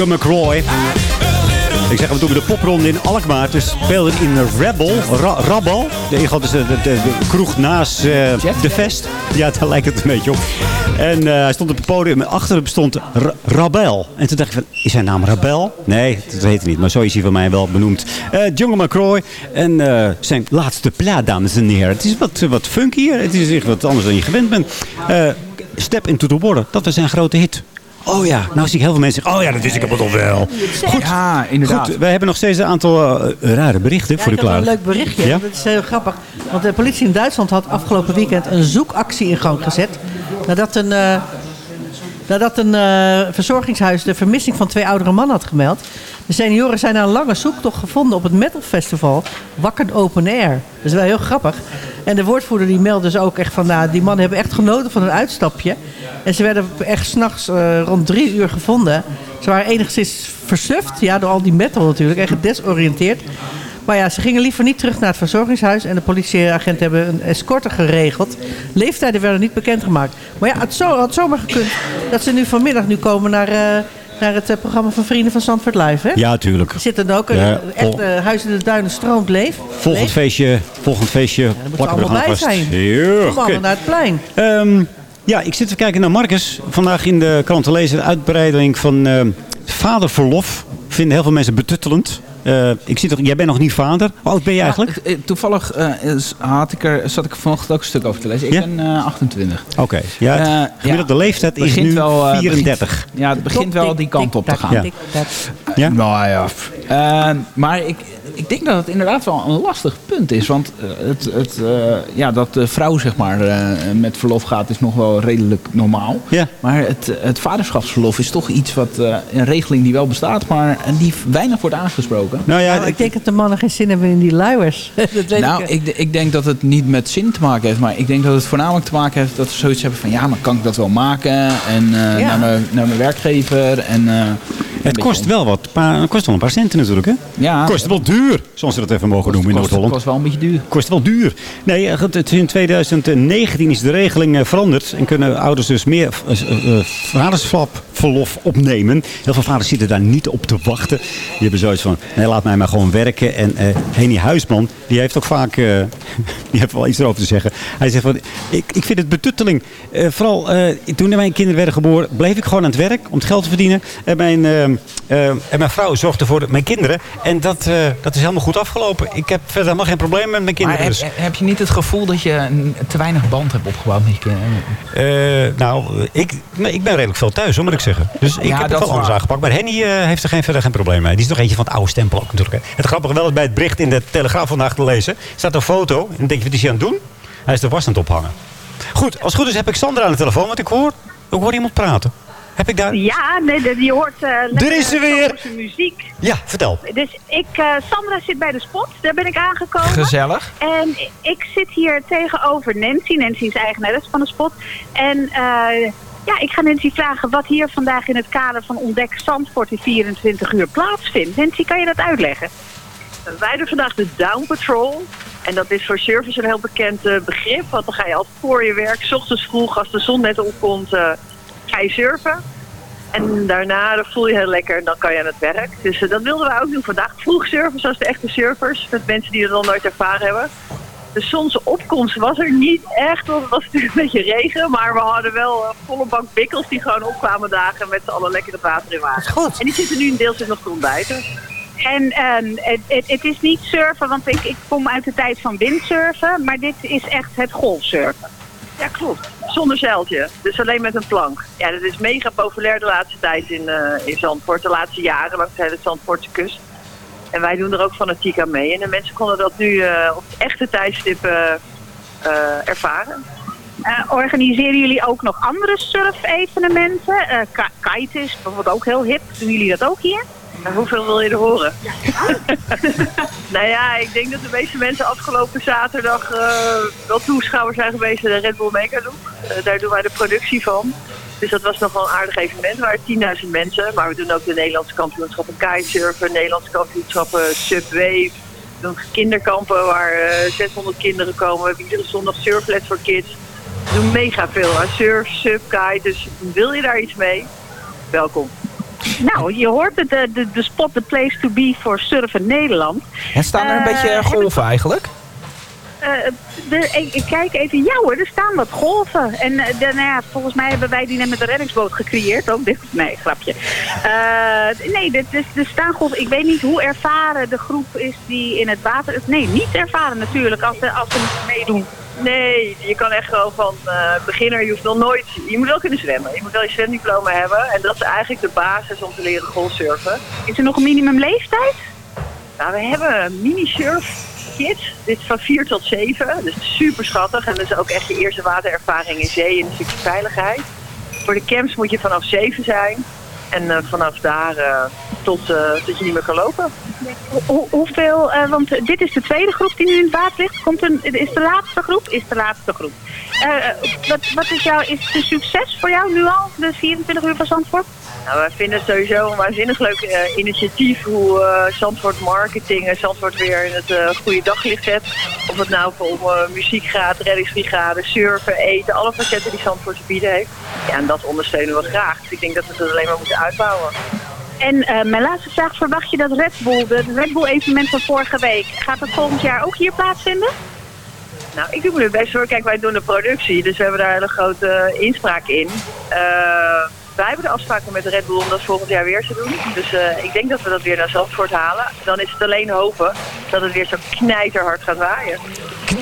Jungle McCroy. Ik zeg, we doen de popronde in Alkmaar. Dus speelden in Rebel, Ra. De ingang is de, de, de, kroeg naast eh, de Vest. Ja, daar lijkt het een beetje op. En eh, hij stond op het podium en achter hem stond Ra- Rabel. En toen dacht ik van, is zijn naam Rabel? Nee, dat weet ik niet. Maar zo is hij van mij wel benoemd. Eh Jungle McCroy en zijn laatste plaat, dames en heren. Het is wat, wat funkier. Het is echt wat anders dan je gewend bent. Step into the Water, dat was zijn grote hit. Oh ja, nou zie ik heel veel mensen zeggen, oh ja, dat wist ik helemaal toch wel. Goed, Ja, inderdaad. Goed, we hebben nog steeds een aantal eh, rare berichten Ja, voor u klaar. een leuk berichtje. Ja? Dat is heel grappig. Want de politie in Duitsland had afgelopen weekend een zoekactie in gang gezet. Nadat een, eh, nadat een eh, verzorgingshuis de vermissing van twee oudere mannen had gemeld. De senioren zijn na een lange zoektocht gevonden op het Metal Festival Wakker Open Air. Dat is wel heel grappig. En de woordvoerder die meldde dus ook echt van... Nou, die mannen hebben echt genoten van een uitstapje. En ze werden echt s'nachts uh, rond drie uur gevonden. Ze waren enigszins versuft, ja, door al die metal natuurlijk. En gedesoriënteerd. Maar ja, ze gingen liever niet terug naar het verzorgingshuis. En de politieagenten hebben een escorte geregeld. Leeftijden werden niet bekendgemaakt. Maar ja, het zo, had zomaar gekund dat ze nu vanmiddag nu komen naar, uh, naar het uh, programma van Vrienden van Zandvoort Live. Hè? Ja, tuurlijk. Er zitten ook Ja, een echt uh, Huis in de Duinen stroomt leef. Volgend leef. feestje, volgend feestje. Ja, we allemaal bij zijn. Heel Kom allemaal naar het plein. Um, ja, ik zit te kijken naar Marcus. Vandaag in de krant te lezen de uitbreiding van uh, vaderverlof. Vinden heel veel mensen betuttelend. Uh, ik zie toch, jij bent nog niet vader. Hoe oud ben je eigenlijk? Ja, toevallig uh, had ik er, zat ik vanochtend ook een stuk over te lezen. Ik ja? ben uh, 28. Oké. Okay. Ja, gemiddelde ja, leeftijd is nu wel, 34. Begint, ja, het begint wel die kant op te gaan. Ja. Ja? Nou ja. maar ik, ik denk dat het inderdaad wel een lastig punt is. Want eh, het, het, eh, ja, dat de vrouw zeg maar, eh, met verlof gaat is nog wel redelijk normaal. Ja. Maar het, het vaderschapsverlof is toch iets wat eh, een regeling die wel bestaat, maar die weinig wordt aangesproken. Nou ja, Nou, ik denk dat de mannen geen zin hebben in die luiers. dat weet Nou, ik. ik, ik denk dat het niet met zin te maken heeft. Maar ik denk dat het voornamelijk te maken heeft dat ze zoiets hebben van... ja, maar kan ik dat wel maken? En eh, Ja. naar, mijn, naar mijn werkgever. En, eh, Het kost wel wat. Het kost wel een paar centen natuurlijk, hè? Ja. Kost wel duur, zoals ze dat even mogen noemen in Noord-Holland. kost wel een beetje duur. Kost wel duur. Nee, eh, in 2019 is de regeling eh, veranderd. En kunnen ouders dus meer eh, vaderschapverlof opnemen. Heel veel vaders zitten daar niet op te wachten. Die hebben zoiets van, nee, laat mij maar gewoon werken. En eh Henny Huisman, die heeft ook vaak, die heeft wel iets erover te zeggen. Hij zegt van, ik, ik vind het betutteling. Vooral toen mijn kinderen werden geboren, bleef ik gewoon aan het werk om het geld te verdienen. En mijn, eh, eh, en mijn vrouw zorgde voor mijn kinderen. En dat, eh, dat is helemaal goed afgelopen. Ik heb verder helemaal geen probleem met mijn Maar kinderen. heb, dus. heb je niet het gevoel dat je te weinig band hebt opgebouwd met je kinderen? Eh, nou, ik, nee, ik ben redelijk veel thuis, hoor, moet ik zeggen. Dus ik Ja, heb het dat wel anders waar. aangepakt. Maar Henny eh, heeft er geen, verder geen probleem mee. Die is nog eentje van het oude stempel ook natuurlijk. Hè. Het grappige wel is bij het bericht in de Telegraaf vandaag te lezen. staat een foto. En dan denk je, wat is hij aan het doen? Hij is de was aan het ophangen. Goed, als het goed is heb ik Sandra aan de telefoon. Want ik hoor, ik hoor iemand praten. Heb ik daar... Ja, nee, je hoort uh, Er is ze weer! muziek. Ja, vertel. Dus ik, eh, Sandra zit bij de spot, daar ben ik aangekomen. Gezellig. En ik zit hier tegenover Nancy. Nancy is eigenares van de spot. En eh, ja, ik ga Nancy vragen wat hier vandaag in het kader van Ontdek Zandvoort in 24 uur plaatsvindt. Nancy, kan je dat uitleggen? Wij doen vandaag de Down Patrol. En dat is voor surfers een heel bekend begrip. Want dan ga je altijd voor je werk, 's ochtends vroeg als de zon net opkomt, eh, ga je surfen. En daarna dan voel je heel lekker en dan kan je aan het werk. Dus eh, dat wilden we ook doen vandaag. Vroeg surfen zoals de echte surfers. Met mensen die het nog nooit ervaren hebben. De zonsopkomst was er niet echt, want het was natuurlijk een beetje regen. Maar we hadden wel een volle bank bikkels die gewoon opkwamen dagen met z'n allen lekker het water in water. En die zitten nu in deels nog te ontbijten. En ehm, het, het, het is niet surfen, want ik, ik kom uit de tijd van windsurfen. Maar dit is echt het golfsurfen. Ja, klopt. Zonder zeiltje. Dus alleen met een plank. Ja, dat is mega populair de laatste tijd in, eh, in Zandvoort. De laatste jaren langs de Zandvoortse kust. En wij doen er ook fanatiek aan mee. En de mensen konden dat nu eh, op echte tijdstip eh, ervaren. Organiseren jullie ook nog andere surf-evenementen? Is bijvoorbeeld ook heel hip. Doen jullie dat ook hier? Hoeveel wil je er horen? nou ja, ik denk dat de meeste mensen afgelopen zaterdag eh, wel toeschouwers zijn geweest in de Red Bull Megadoop. Uh, daar doen wij de productie van. Dus dat was nog wel een aardig evenement. Waren 10.000 mensen. Maar we doen ook de Nederlandse kampioenschappen kitesurfen, Nederlandse kampioenschappen subwave. We doen kinderkampen waar eh 600 kinderen komen. We hebben iedere zondag surfles voor kids. We doen mega veel aan surf, sub, kite. Dus wil je daar iets mee? Welkom. Nou, je hoort het, de, de, de spot the place to be voor surfen Nederland. En staan er een Eh, beetje heb golven eigenlijk? Eh, ik, kijk even, ja hoor, er staan wat golven. En eh, de, nou ja, volgens mij hebben wij die net met de reddingsboot gecreëerd. Ook dit, nee, grapje. Eh, nee, dit is de staan golven. Ik weet niet hoe ervaren de groep is die in het water. Nee, niet ervaren natuurlijk als ze, als ze meedoen. Nee, je kan echt gewoon van eh, beginner, je hoeft nog nooit, je moet wel kunnen zwemmen. Je moet wel je zwemdiploma hebben en dat is eigenlijk de basis om te leren golfsurfen. Is er nog een minimumleeftijd? Nou, we hebben mini-surf kids. Dit is van 4 tot 7, dus super schattig. En dat is ook echt je eerste waterervaring in zee en een stukje veiligheid. Voor de camps moet je vanaf 7 zijn. En eh, vanaf daar uh, tot, tot je niet meer kan lopen. Hoe, hoeveel, want dit is de tweede groep die nu in het water ligt. Komt een, is de laatste groep? Is de laatste groep. wat, wat is, jouw, is het succes voor jou nu al, de 24 uur van Zandvoort? Nou, wij vinden het sowieso een waanzinnig leuk uh, initiatief hoe uh, Zandvoort marketing en Zandvoort weer in het uh, goede daglicht zet. Of het nou om muziek gaat, reddingsbrigade, surfen, eten, alle facetten die Zandvoort te bieden heeft. Ja, en dat ondersteunen we graag. Dus ik denk dat we het alleen maar moeten uitbouwen. En mijn laatste vraag, verwacht je dat Red Bull, het Red Bull evenement van vorige week, gaat dat volgend jaar ook hier plaatsvinden? Nou, ik doe mijn best hoor. Kijk, wij doen de productie, dus we hebben daar hele grote inspraak in. Wij hebben de afspraken met Red Bull om dat volgend jaar weer te doen. Dus uh, ik denk dat we dat weer naar Zandvoort halen. Dan is het alleen hopen dat het weer zo knijterhard gaat waaien.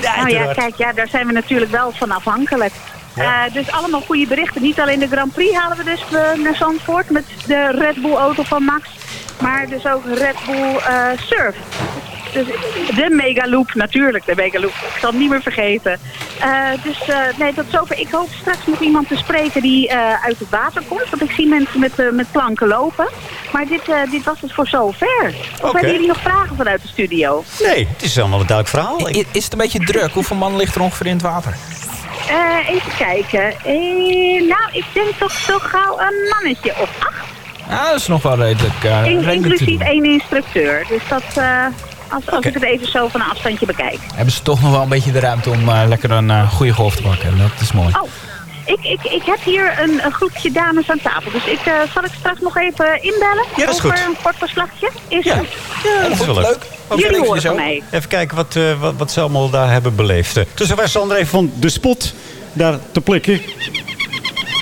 Nou ja, kijk, ja, daar zijn we natuurlijk wel van afhankelijk. Ja. Uh, dus allemaal goede berichten. Niet alleen de Grand Prix halen we dus uh, naar Zandvoort met de Red Bull auto van Max. Maar dus ook Red Bull Surf. Dus de Megaloop, natuurlijk, de Megaloop. Ik zal het niet meer vergeten. Eh, dus eh, nee, tot zover. Ik hoop straks nog iemand te spreken die eh, uit het water komt. Want ik zie mensen met, met planken lopen. Maar dit, eh, dit was het voor zover. Of Oké. hebben jullie nog vragen vanuit de studio? Nee, het is allemaal een duidelijk verhaal. Is het een beetje druk? Hoeveel man ligt er ongeveer in het water? Eh, even kijken. Eh, nou, ik denk toch zo gauw een mannetje of acht. Ja, dat is nog wel redelijk, eh, In- redelijk inclusief één instructeur. Dus dat, als, ik het even zo van een afstandje bekijk. Hebben ze toch nog wel een beetje de ruimte om eh, lekker een eh, goede golf te pakken. Dat is mooi. Oh, ik, ik, ik heb hier een, een groepje dames aan tafel. Dus ik, eh, zal ik straks nog even inbellen? Ja, dat is over goed. een kort verslagje? Is Ja. goed. Ja, dat is wel leuk. Jullie horen van mij. Even kijken wat, eh, wat, wat ze allemaal daar hebben beleefd. Tussen wij Sander even van de spot daar te plikken.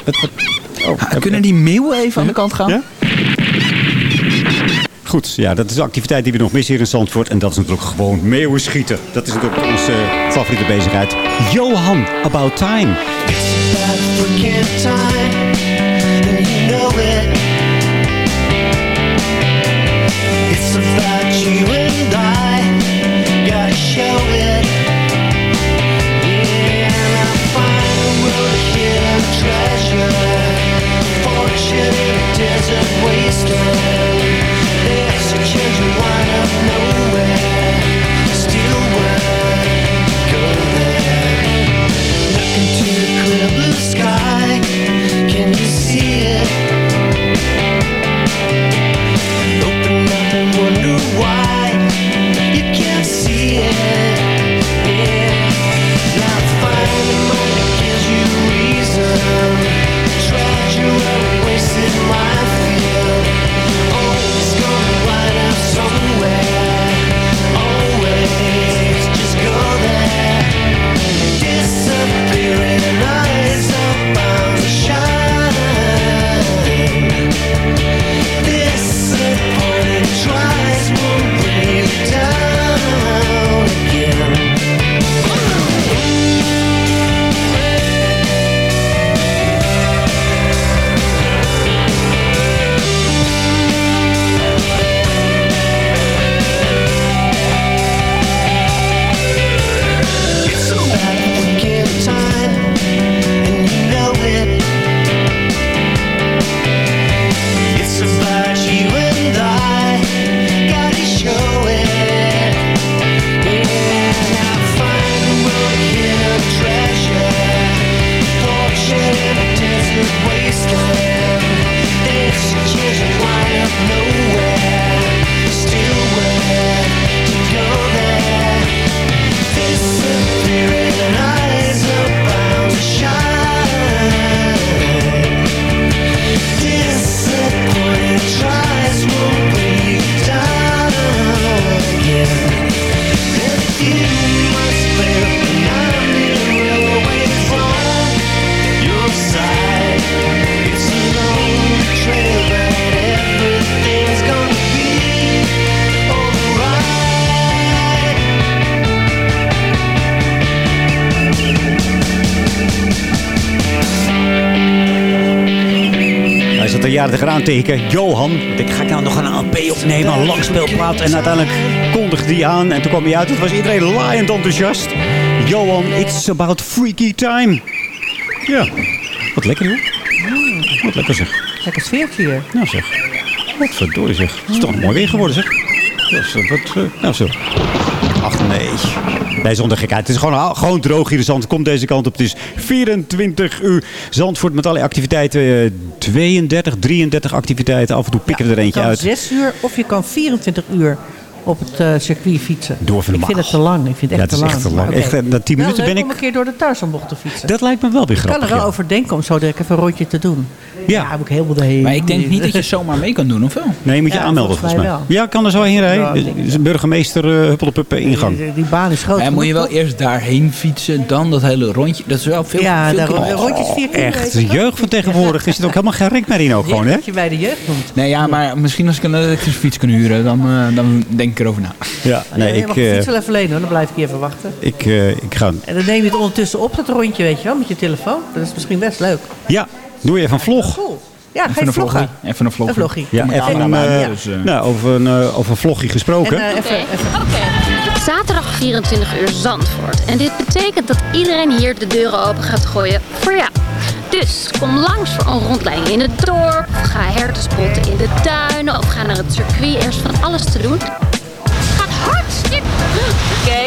Het, het- oh, Ah, kunnen die meeuwen even aan de kant gaan? Ja? Goed, ja, dat is de activiteit die we nog missen hier in Zandvoort. En dat is natuurlijk gewoon meeuwen schieten. Dat is natuurlijk onze favoriete bezigheid. Johan, About Time. African time, tekenen. Johan, ik ga ik nou nog een LP opnemen, een langspeelplaat. En uiteindelijk kondigde die aan. En toen kwam hij uit. Het was iedereen laaiend enthousiast. Johan, it's about freaky time. Ja, wat lekker hoor. Wat lekker zeg. Lekker sfeertje hier. Nou zeg, wat verdorie zeg. Het is toch een mooi weer geworden zeg. Dat eh, wat, eh, nou zo. Ach nee. Nee, zonder gekheid. Het is gewoon, gewoon droog hier in Zand. Komt deze kant op. Het is 24 uur Zandvoort met allerlei activiteiten. Eh, 32, 33 activiteiten. Af en toe pikken we er Je eentje kan uit. 6 uur of je kan 24 uur op het eh, circuit fietsen. Door van de ik vind het te lang. Ik vind het Ja, echt het is te lang. echt te lang. Maar oké. Echt, na 10 Wel minuten ben om ik- een keer door de Tarzanbocht te fietsen. Dat lijkt me wel weer Ik kan grappig. er wel ja. over denken om zo direct even een rondje te doen. Ja. heb ik heel veel heen. Maar ik denk niet dat je zomaar mee kan doen, of wel? Nee, je moet je Ja, aanmelden volgens mij. Ja, ik kan er zo heen rijden. Is een burgemeester uh, ingang. Die, die baan is groot. En moet je wel eerst daarheen fietsen, dan dat hele rondje. Dat is wel veel, Ja, veel daar- rondjes vier kilometer. Echt, de jeugd van tegenwoordig is het ook helemaal geen rek meer in ook gewoon, hè? Dat je bij de jeugd noemt. Nee, ja, maar misschien als ik een elektrische fiets kan huren, dan, dan denk ik erover na. Ja, nee, ik, mag de eh, fiets wel even lenen hoor, dan blijf ik hier even wachten. ik, eh, ik ga... En dan neem je het ondertussen op, dat rondje, weet je wel, met je telefoon. Dat is misschien best leuk. Ja, doe je even een vlog. Cool. Ja, ga je Even een vloggen? vloggie. Even een vloggie. Een vloggie. Ja, even, eh, dus, nou, over, een, eh, over een vlogje gesproken. En, eh, even, even. Zaterdag 24 uur Zandvoort. En dit betekent dat iedereen hier de deuren open gaat gooien voor jou. Dus kom langs voor een rondleiding in het dorp. Of ga herten spotten in de tuinen. Of ga naar het circuit. Er is van alles te doen. Oké,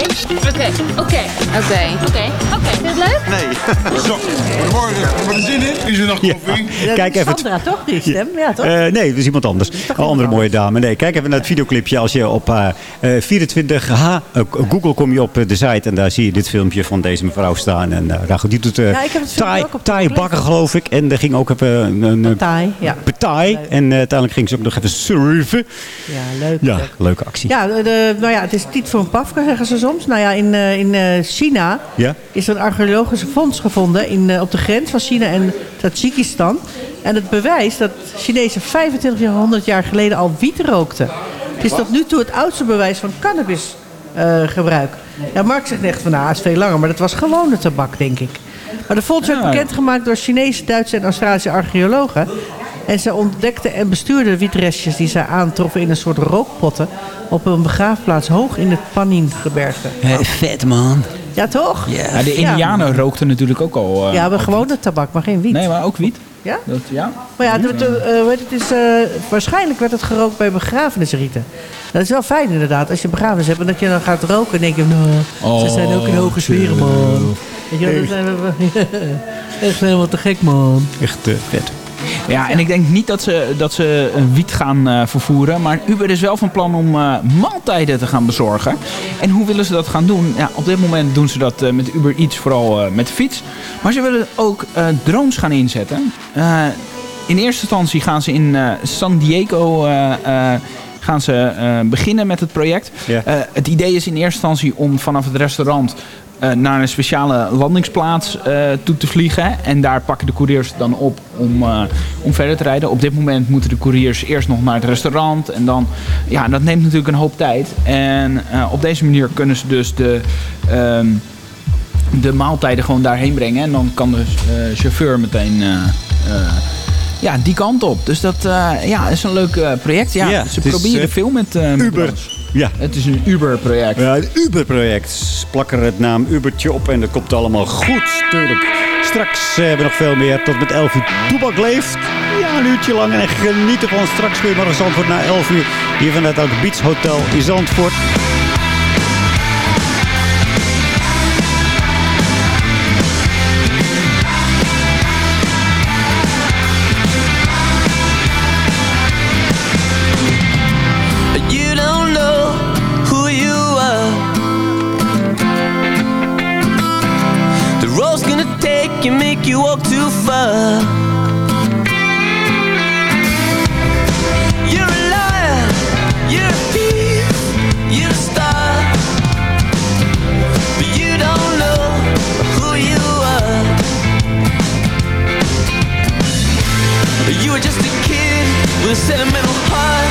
oké, oké, oké, oké, oké. Vind je het leuk? Nee. Zo, goedemorgen. Heb je er zin in? Is er nog koffie? Dat Kijk is even. Sandra, toch? Die stem? Ja, toch? Eh, nee, dat is iemand anders. Een andere mooie dame. Nee, kijk even naar het videoclipje. Als je op eh, eh, 24H eh, Google kom je op de site. En daar zie je dit filmpje van deze mevrouw staan. En eh, nou goed, die doet eh Ja, ik heb het filmpje taai, ook op taai bakken, geloof ik. En er ging ook even een, een, ja. betaai. En eh, uiteindelijk ging ze ook nog even surfen. Ja, leuk. Ja, leuk. leuke actie. Ja, de, nou ja, het is tijd voor een pafke, zeggen ze soms. Nou ja, in, eh, in eh, China Ja? is er een archeologische fonds gevonden in, eh, op de grens van China en Tajikistan. En het bewijst dat Chinezen 2500 jaar geleden al wiet rookten. Het is tot nu toe het oudste bewijs van cannabisgebruik. ja, Mark zegt echt van, nou, het is veel langer, maar dat was gewone tabak, denk ik. Maar de fonds werd bekendgemaakt door Chinese, Duitse en Australische archeologen. En ze ontdekten en bestuurden wietrestjes die ze aantroffen in een soort rookpotten op een begraafplaats hoog in het Panin-gebergte. vet man. Ja, toch? Ja, de Indianen rookten natuurlijk ook al. eh, Ja, maar gewone tabak, maar geen wiet. Nee, maar ook wiet. Ja? Dat, ja. Maar ja, het, eh, weet het is, eh, waarschijnlijk werd het gerookt bij begrafenisrieten. Dat is wel fijn inderdaad. Als je een begrafenis hebt en dat je dan gaat roken, dan denk je, nou, ze zijn ook in hoge sferen, man. Weet je wel, dan zijn we echt helemaal te gek, man. Echt eh, vet. Ja, en ik denk niet dat ze, dat ze een wiet gaan eh, vervoeren. Maar Uber is wel van plan om eh, maaltijden te gaan bezorgen. En hoe willen ze dat gaan doen? Ja, op dit moment doen ze dat eh, met Uber Eats vooral met de fiets. Maar ze willen ook drones gaan inzetten. In eerste instantie gaan ze in San Diego... gaan ze beginnen met het project. Het idee is in eerste instantie om vanaf het restaurant naar een speciale landingsplaats eh, toe te vliegen. En daar pakken de couriers dan op om, eh, om verder te rijden. Op dit moment moeten de couriers eerst nog naar het restaurant. En dan, ja, dat neemt natuurlijk een hoop tijd. En eh, op deze manier kunnen ze dus de, ehm, de maaltijden gewoon daarheen brengen. En dan kan de eh, chauffeur meteen... eh, eh, ja, die kant op. Dus dat eh, ja, is een leuk eh, project. Ja, ze is, proberen eh, veel met, eh, met Uber. drones. Ja. Het is een Uber-project. Ja, het Uber-project. Plak er het naam Ubertje op en dat komt allemaal goed. Tuurlijk. Straks eh, hebben we nog veel meer. Tot met 11 uur toebak leeft. Ja, een uurtje lang. En genieten van straks je maar naar Zandvoort na 11 uur. Hier vanuit het Beach Hotel in Zandvoort. Kid with a sentimental heart,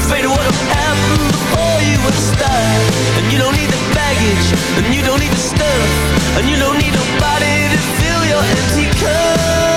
afraid of what'll happen before you would start. And you don't need the baggage, and you don't need the stuff, and you don't need nobody to fill your empty cup.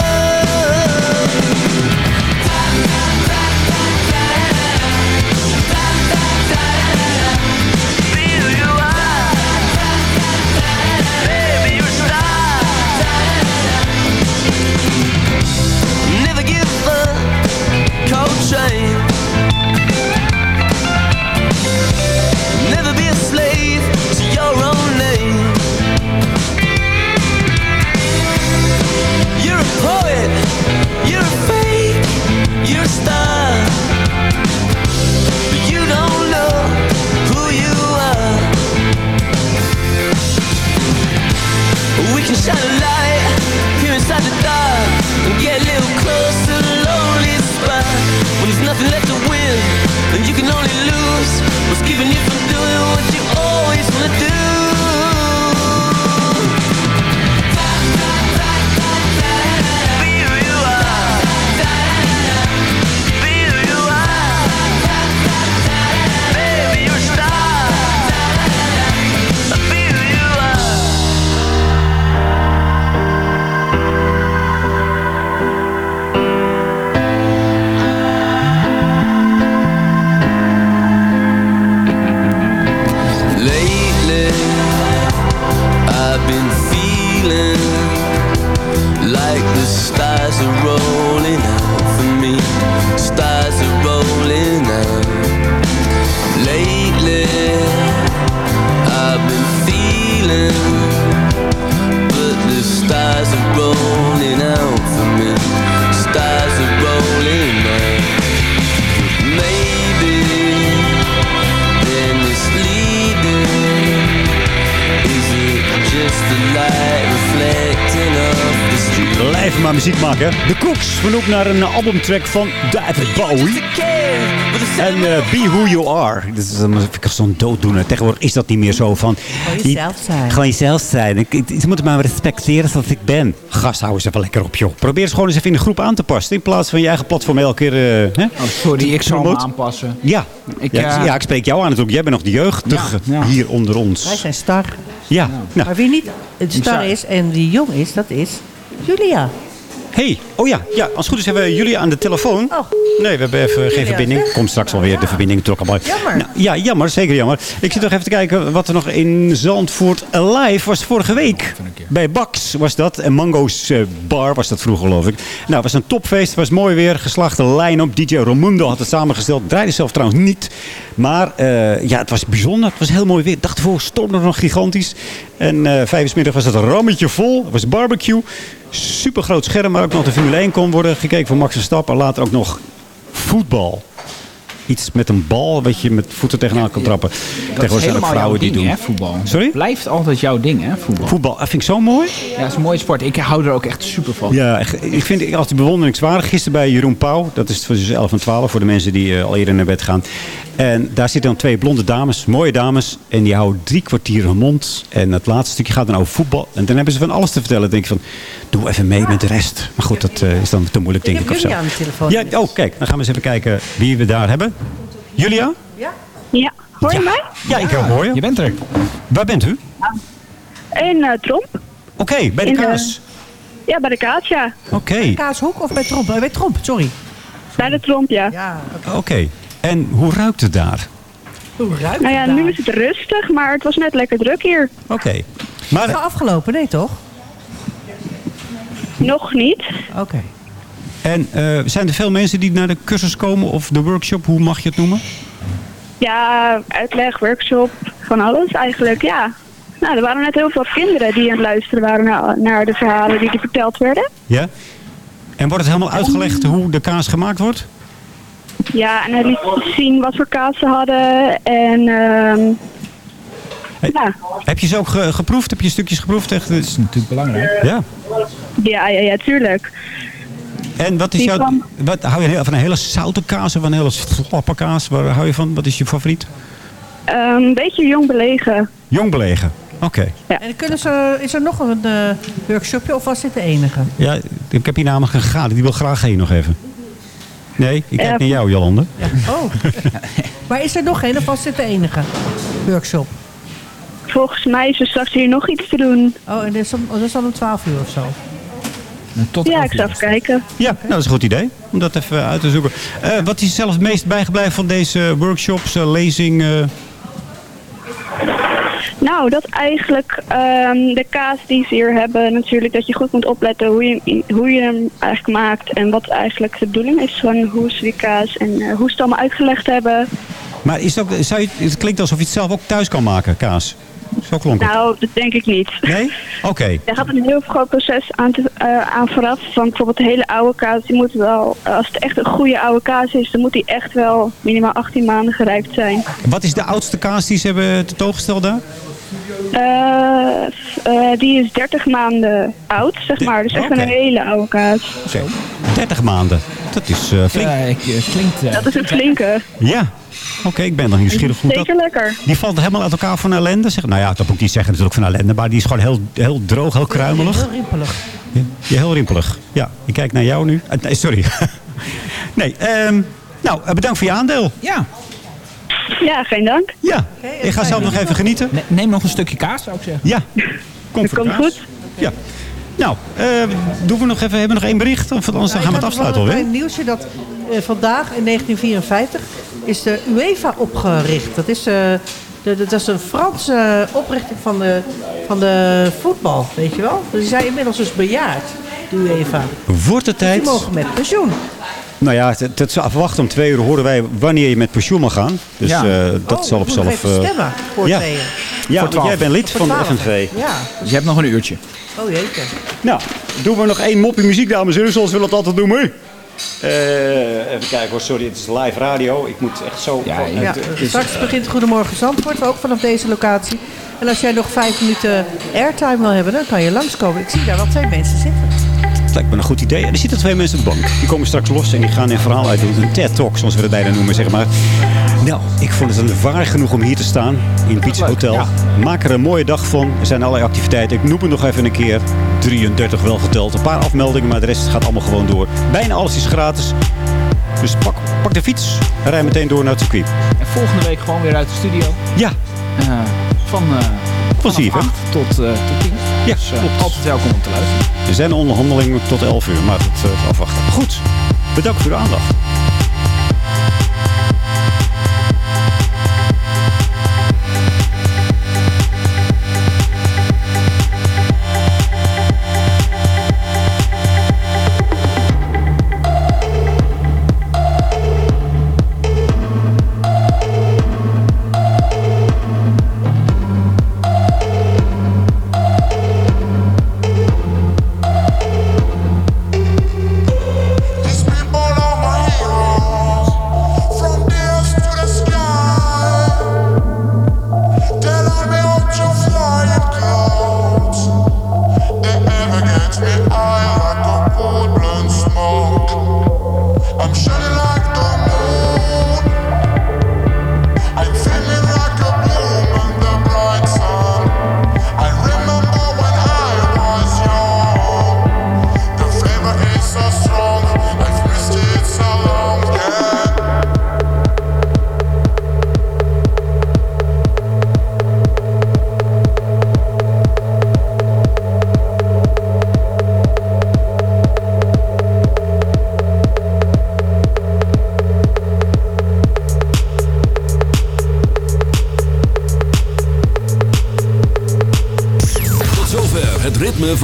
Only lose what's keeping you from doing what you always wanna do. Maken. De Cooks vernoemd naar een albumtrack van David Bowie. En eh, Be Who You Are. Dat is ik zo'n dooddoener. Tegenwoordig is dat niet meer zo van... Gewoon jezelf zijn. Gewoon jezelf zijn. Ik- ik- Ze moeten mij maar respecteren zoals ik ben. Gast, hou eens even lekker op, joh. Probeer eens gewoon eens even in de groep aan te passen. In plaats van je eigen platform elke keer... eh, hè? Oh, sorry, ik zal me aanpassen. Ja. Ik, ja, ja, ik spreek jou aan natuurlijk. Jij bent nog de jeugdige hier onder ons. Wij zijn star. Ja. Nou. Maar wie niet het star is en die jong is, dat is Julia. Hey, oh ja, ja, als het goed is hebben we jullie aan de telefoon. Nee, we hebben even geen verbinding. Komt straks alweer de verbinding terug. allemaal. Jammer. Nou, ja, jammer, zeker jammer. Ik zit nog even te kijken wat er nog in Zandvoort Live was vorige week. Bij Bax was dat. En Mango's eh, Bar was dat vroeger, geloof ik. Nou, het was een topfeest. Het was mooi weer. Geslachte lijn op. DJ Romundo had het samengesteld. Draaide zelf trouwens niet. Maar eh, ja, het was bijzonder. Het was heel mooi weer. De dag ervoor stormde het nog gigantisch. En eh vijf uur 's middag was het een rammetje vol. Het was barbecue. Super groot scherm waar ook nog de Formule 1 kon worden gekeken van Max Verstappen. Later ook nog voetbal. Iets met een bal wat je met voeten tegenaan kan trappen. Dat is Tegenwoordig zijn helemaal vrouwen jouw die ding, doen. hè, voetbal. Sorry? Blijft altijd jouw ding, hè, voetbal. Voetbal, dat vind ik zo mooi. Ja, het is een mooie sport. Ik hou er ook echt super van. Ja, echt, ik vind het altijd bewonderingswaardig. Gisteren bij Jeroen Pauw, dat is tussen 11 en 12 voor de mensen die eh, al eerder naar bed gaan. En daar zitten dan twee blonde dames, mooie dames. En die houden drie kwartier hun mond. En het laatste stukje gaat dan over voetbal. En dan hebben ze van alles te vertellen. Dan denk ik van, doe even mee met de rest. Maar goed, dat eh, is dan te moeilijk, denk ik. heb of zo. Julia aan de telefoon. Ja, oh, kijk, dan gaan we eens even kijken wie we daar hebben. Julia? Ja, hoor je mij? Ja, ik hoor je. Je bent er. Waar bent u? In eh Tromp. Oké, bij de In, kaas. Ja, bij de kaas, ja. Oké, Kaashoek of bij Tromp? Eh, Bij Tromp, sorry. Bij de Tromp, ja. Ja, oké. En hoe ruikt het daar? Hoe ruikt Nou ja, het nu is het rustig, maar het was net lekker druk hier. Oké. Maar... Is het afgelopen? Nee, toch? Nog niet. Oké. En eh, zijn er veel mensen die naar de cursus komen of de workshop, hoe mag je het noemen? Ja, uitleg, workshop, van alles eigenlijk, ja. Nou, er waren net heel veel kinderen die aan het luisteren waren naar, naar de verhalen die er verteld werden. Ja. En wordt het helemaal uitgelegd hoe de kaas gemaakt wordt? Ja, en hij liet zien wat voor kaas ze hadden en... ehm ja. Heb je ze ook ge- geproefd? Heb je stukjes geproefd? Echt, dat is natuurlijk belangrijk. Ja. Ja, ja, ja, tuurlijk. En wat is Die jouw... van- Wat, hou je van een hele zoute kaas of van een hele slappe kaas? Waar hou je van? Wat is je favoriet? Ehm, Een beetje jong belegen. Jong belegen. Oké. En kunnen ze, is er nog een eh, workshopje of was dit de enige? Ja, ik heb hier namelijk een gade. Die wil graag heen nog even. Nee, ik kijk naar jou, Jolande. Oh. maar is er nog een of was dit de enige workshop? Volgens mij is er straks hier nog iets te doen. Oh, en dat is, om, oh, dat is dan om 12 uur of zo? Tot ja, ik zal even kijken. Ja, nou, dat is een goed idee. Om dat even uit te zoeken. Eh, wat is zelf het meest bijgebleven van deze workshops, eh, lezing? eh? Nou, dat eigenlijk ehm, de kaas die ze hier hebben, natuurlijk dat je goed moet opletten hoe je, hem- hoe je hem eigenlijk maakt. En wat eigenlijk de bedoeling is van hoe ze die kaas en eh, hoe ze het allemaal uitgelegd hebben. Maar is het, ook, zou je, het klinkt alsof je het zelf ook thuis kan maken, kaas. Zo klonk het. Nou, dat denk ik niet. Nee? Oké. Er gaat een heel groot proces aan, te, eh, aan vooraf. Van bijvoorbeeld de hele oude kaas, die moet wel, eh, als het echt een goede oude kaas is, dan moet die echt wel minimaal 18 maanden gerijpt zijn. Wat is de oudste kaas die ze hebben tentoongesteld daar? Eh, eh, die is 30 maanden oud, zeg maar. Dus echt een hele oude kaas. Oké. 30 maanden. Dat is eh, flink. Ja, ik, klinkt... Dat is een flinke. Ja. Oké, ik ben nog nieuwsgierig hoe dat... Zeker lekker. Die valt helemaal uit elkaar van ellende? Zeg, nou ja, dat moet ik niet zeggen natuurlijk van ellende. Maar die is gewoon heel, heel droog, heel kruimelig. Heel rimpelig. Ja, heel rimpelig. Ja, ik kijk naar jou nu. Nee, sorry. nee, ehm, nou, bedankt voor je aandeel. Ja. Ja, geen dank. Ja, ik ga zelf nog even genieten. Ne- Neem nog een stukje kaas, zou ik zeggen. Ja, kom voor Komt kaas. goed. Ja. Nou, eh, doen we nog even, hebben we nog één bericht? Of anders dan gaan we het afsluiten alweer. Een nieuwsje dat eh, vandaag in 1954 is de UEFA opgericht. Dat is eh, de, de- dat is een Franse oprichting van de, van de voetbal, weet je wel. Dus die zijn inmiddels dus bejaard, de UEFA. Wordt het Die tijd? mogen met pensioen. Nou ja, het, het is afwachten. Om twee uur horen wij wanneer je met pensioen mag gaan. Dus Ja. eh, dat Oh, zal op zelf... even eh, stemmen voor ja. tweeën. Ja, want 12. jij bent lid Voor van de 12. FNV. Ja. Dus je hebt nog een uurtje. Oh jeetje. Nou, doen we nog één mopje muziek, dames en heren, zoals we dat altijd doen. hè? Eh, even kijken hoor, sorry, het is live radio. Ik moet echt zo... Ja, van- Ja, is- straks begint Goedemorgen Zandvoort, ook vanaf deze locatie. En als jij nog vijf minuten airtime wil hebben, dan kan je langskomen. Ik zie daar wel twee mensen zitten. Het lijkt me een goed idee. Er zitten twee mensen op de bank. Die komen straks los en die gaan een verhaal uit doen. Een TED-talk, zoals we het bijna noemen, zeg maar. Nou, ik vond het waar genoeg om hier te staan. In Beach Hotel. ja. Maak er een mooie dag van. Er zijn allerlei activiteiten. Ik noem het nog even een keer. 33 wel geteld. Een paar afmeldingen, maar de rest gaat allemaal gewoon door. Bijna alles is gratis. Dus pak, pak de fiets en rij meteen door naar het circuit. En volgende week gewoon weer uit de studio. Ja. Eh, van uh, Van CFM. tot, eh tot 10. Ja, dus, eh, klopt. altijd welkom om te luisteren. Er zijn onderhandelingen tot 11 uur, maar dat eh, afwachten. Goed, bedankt voor de aandacht.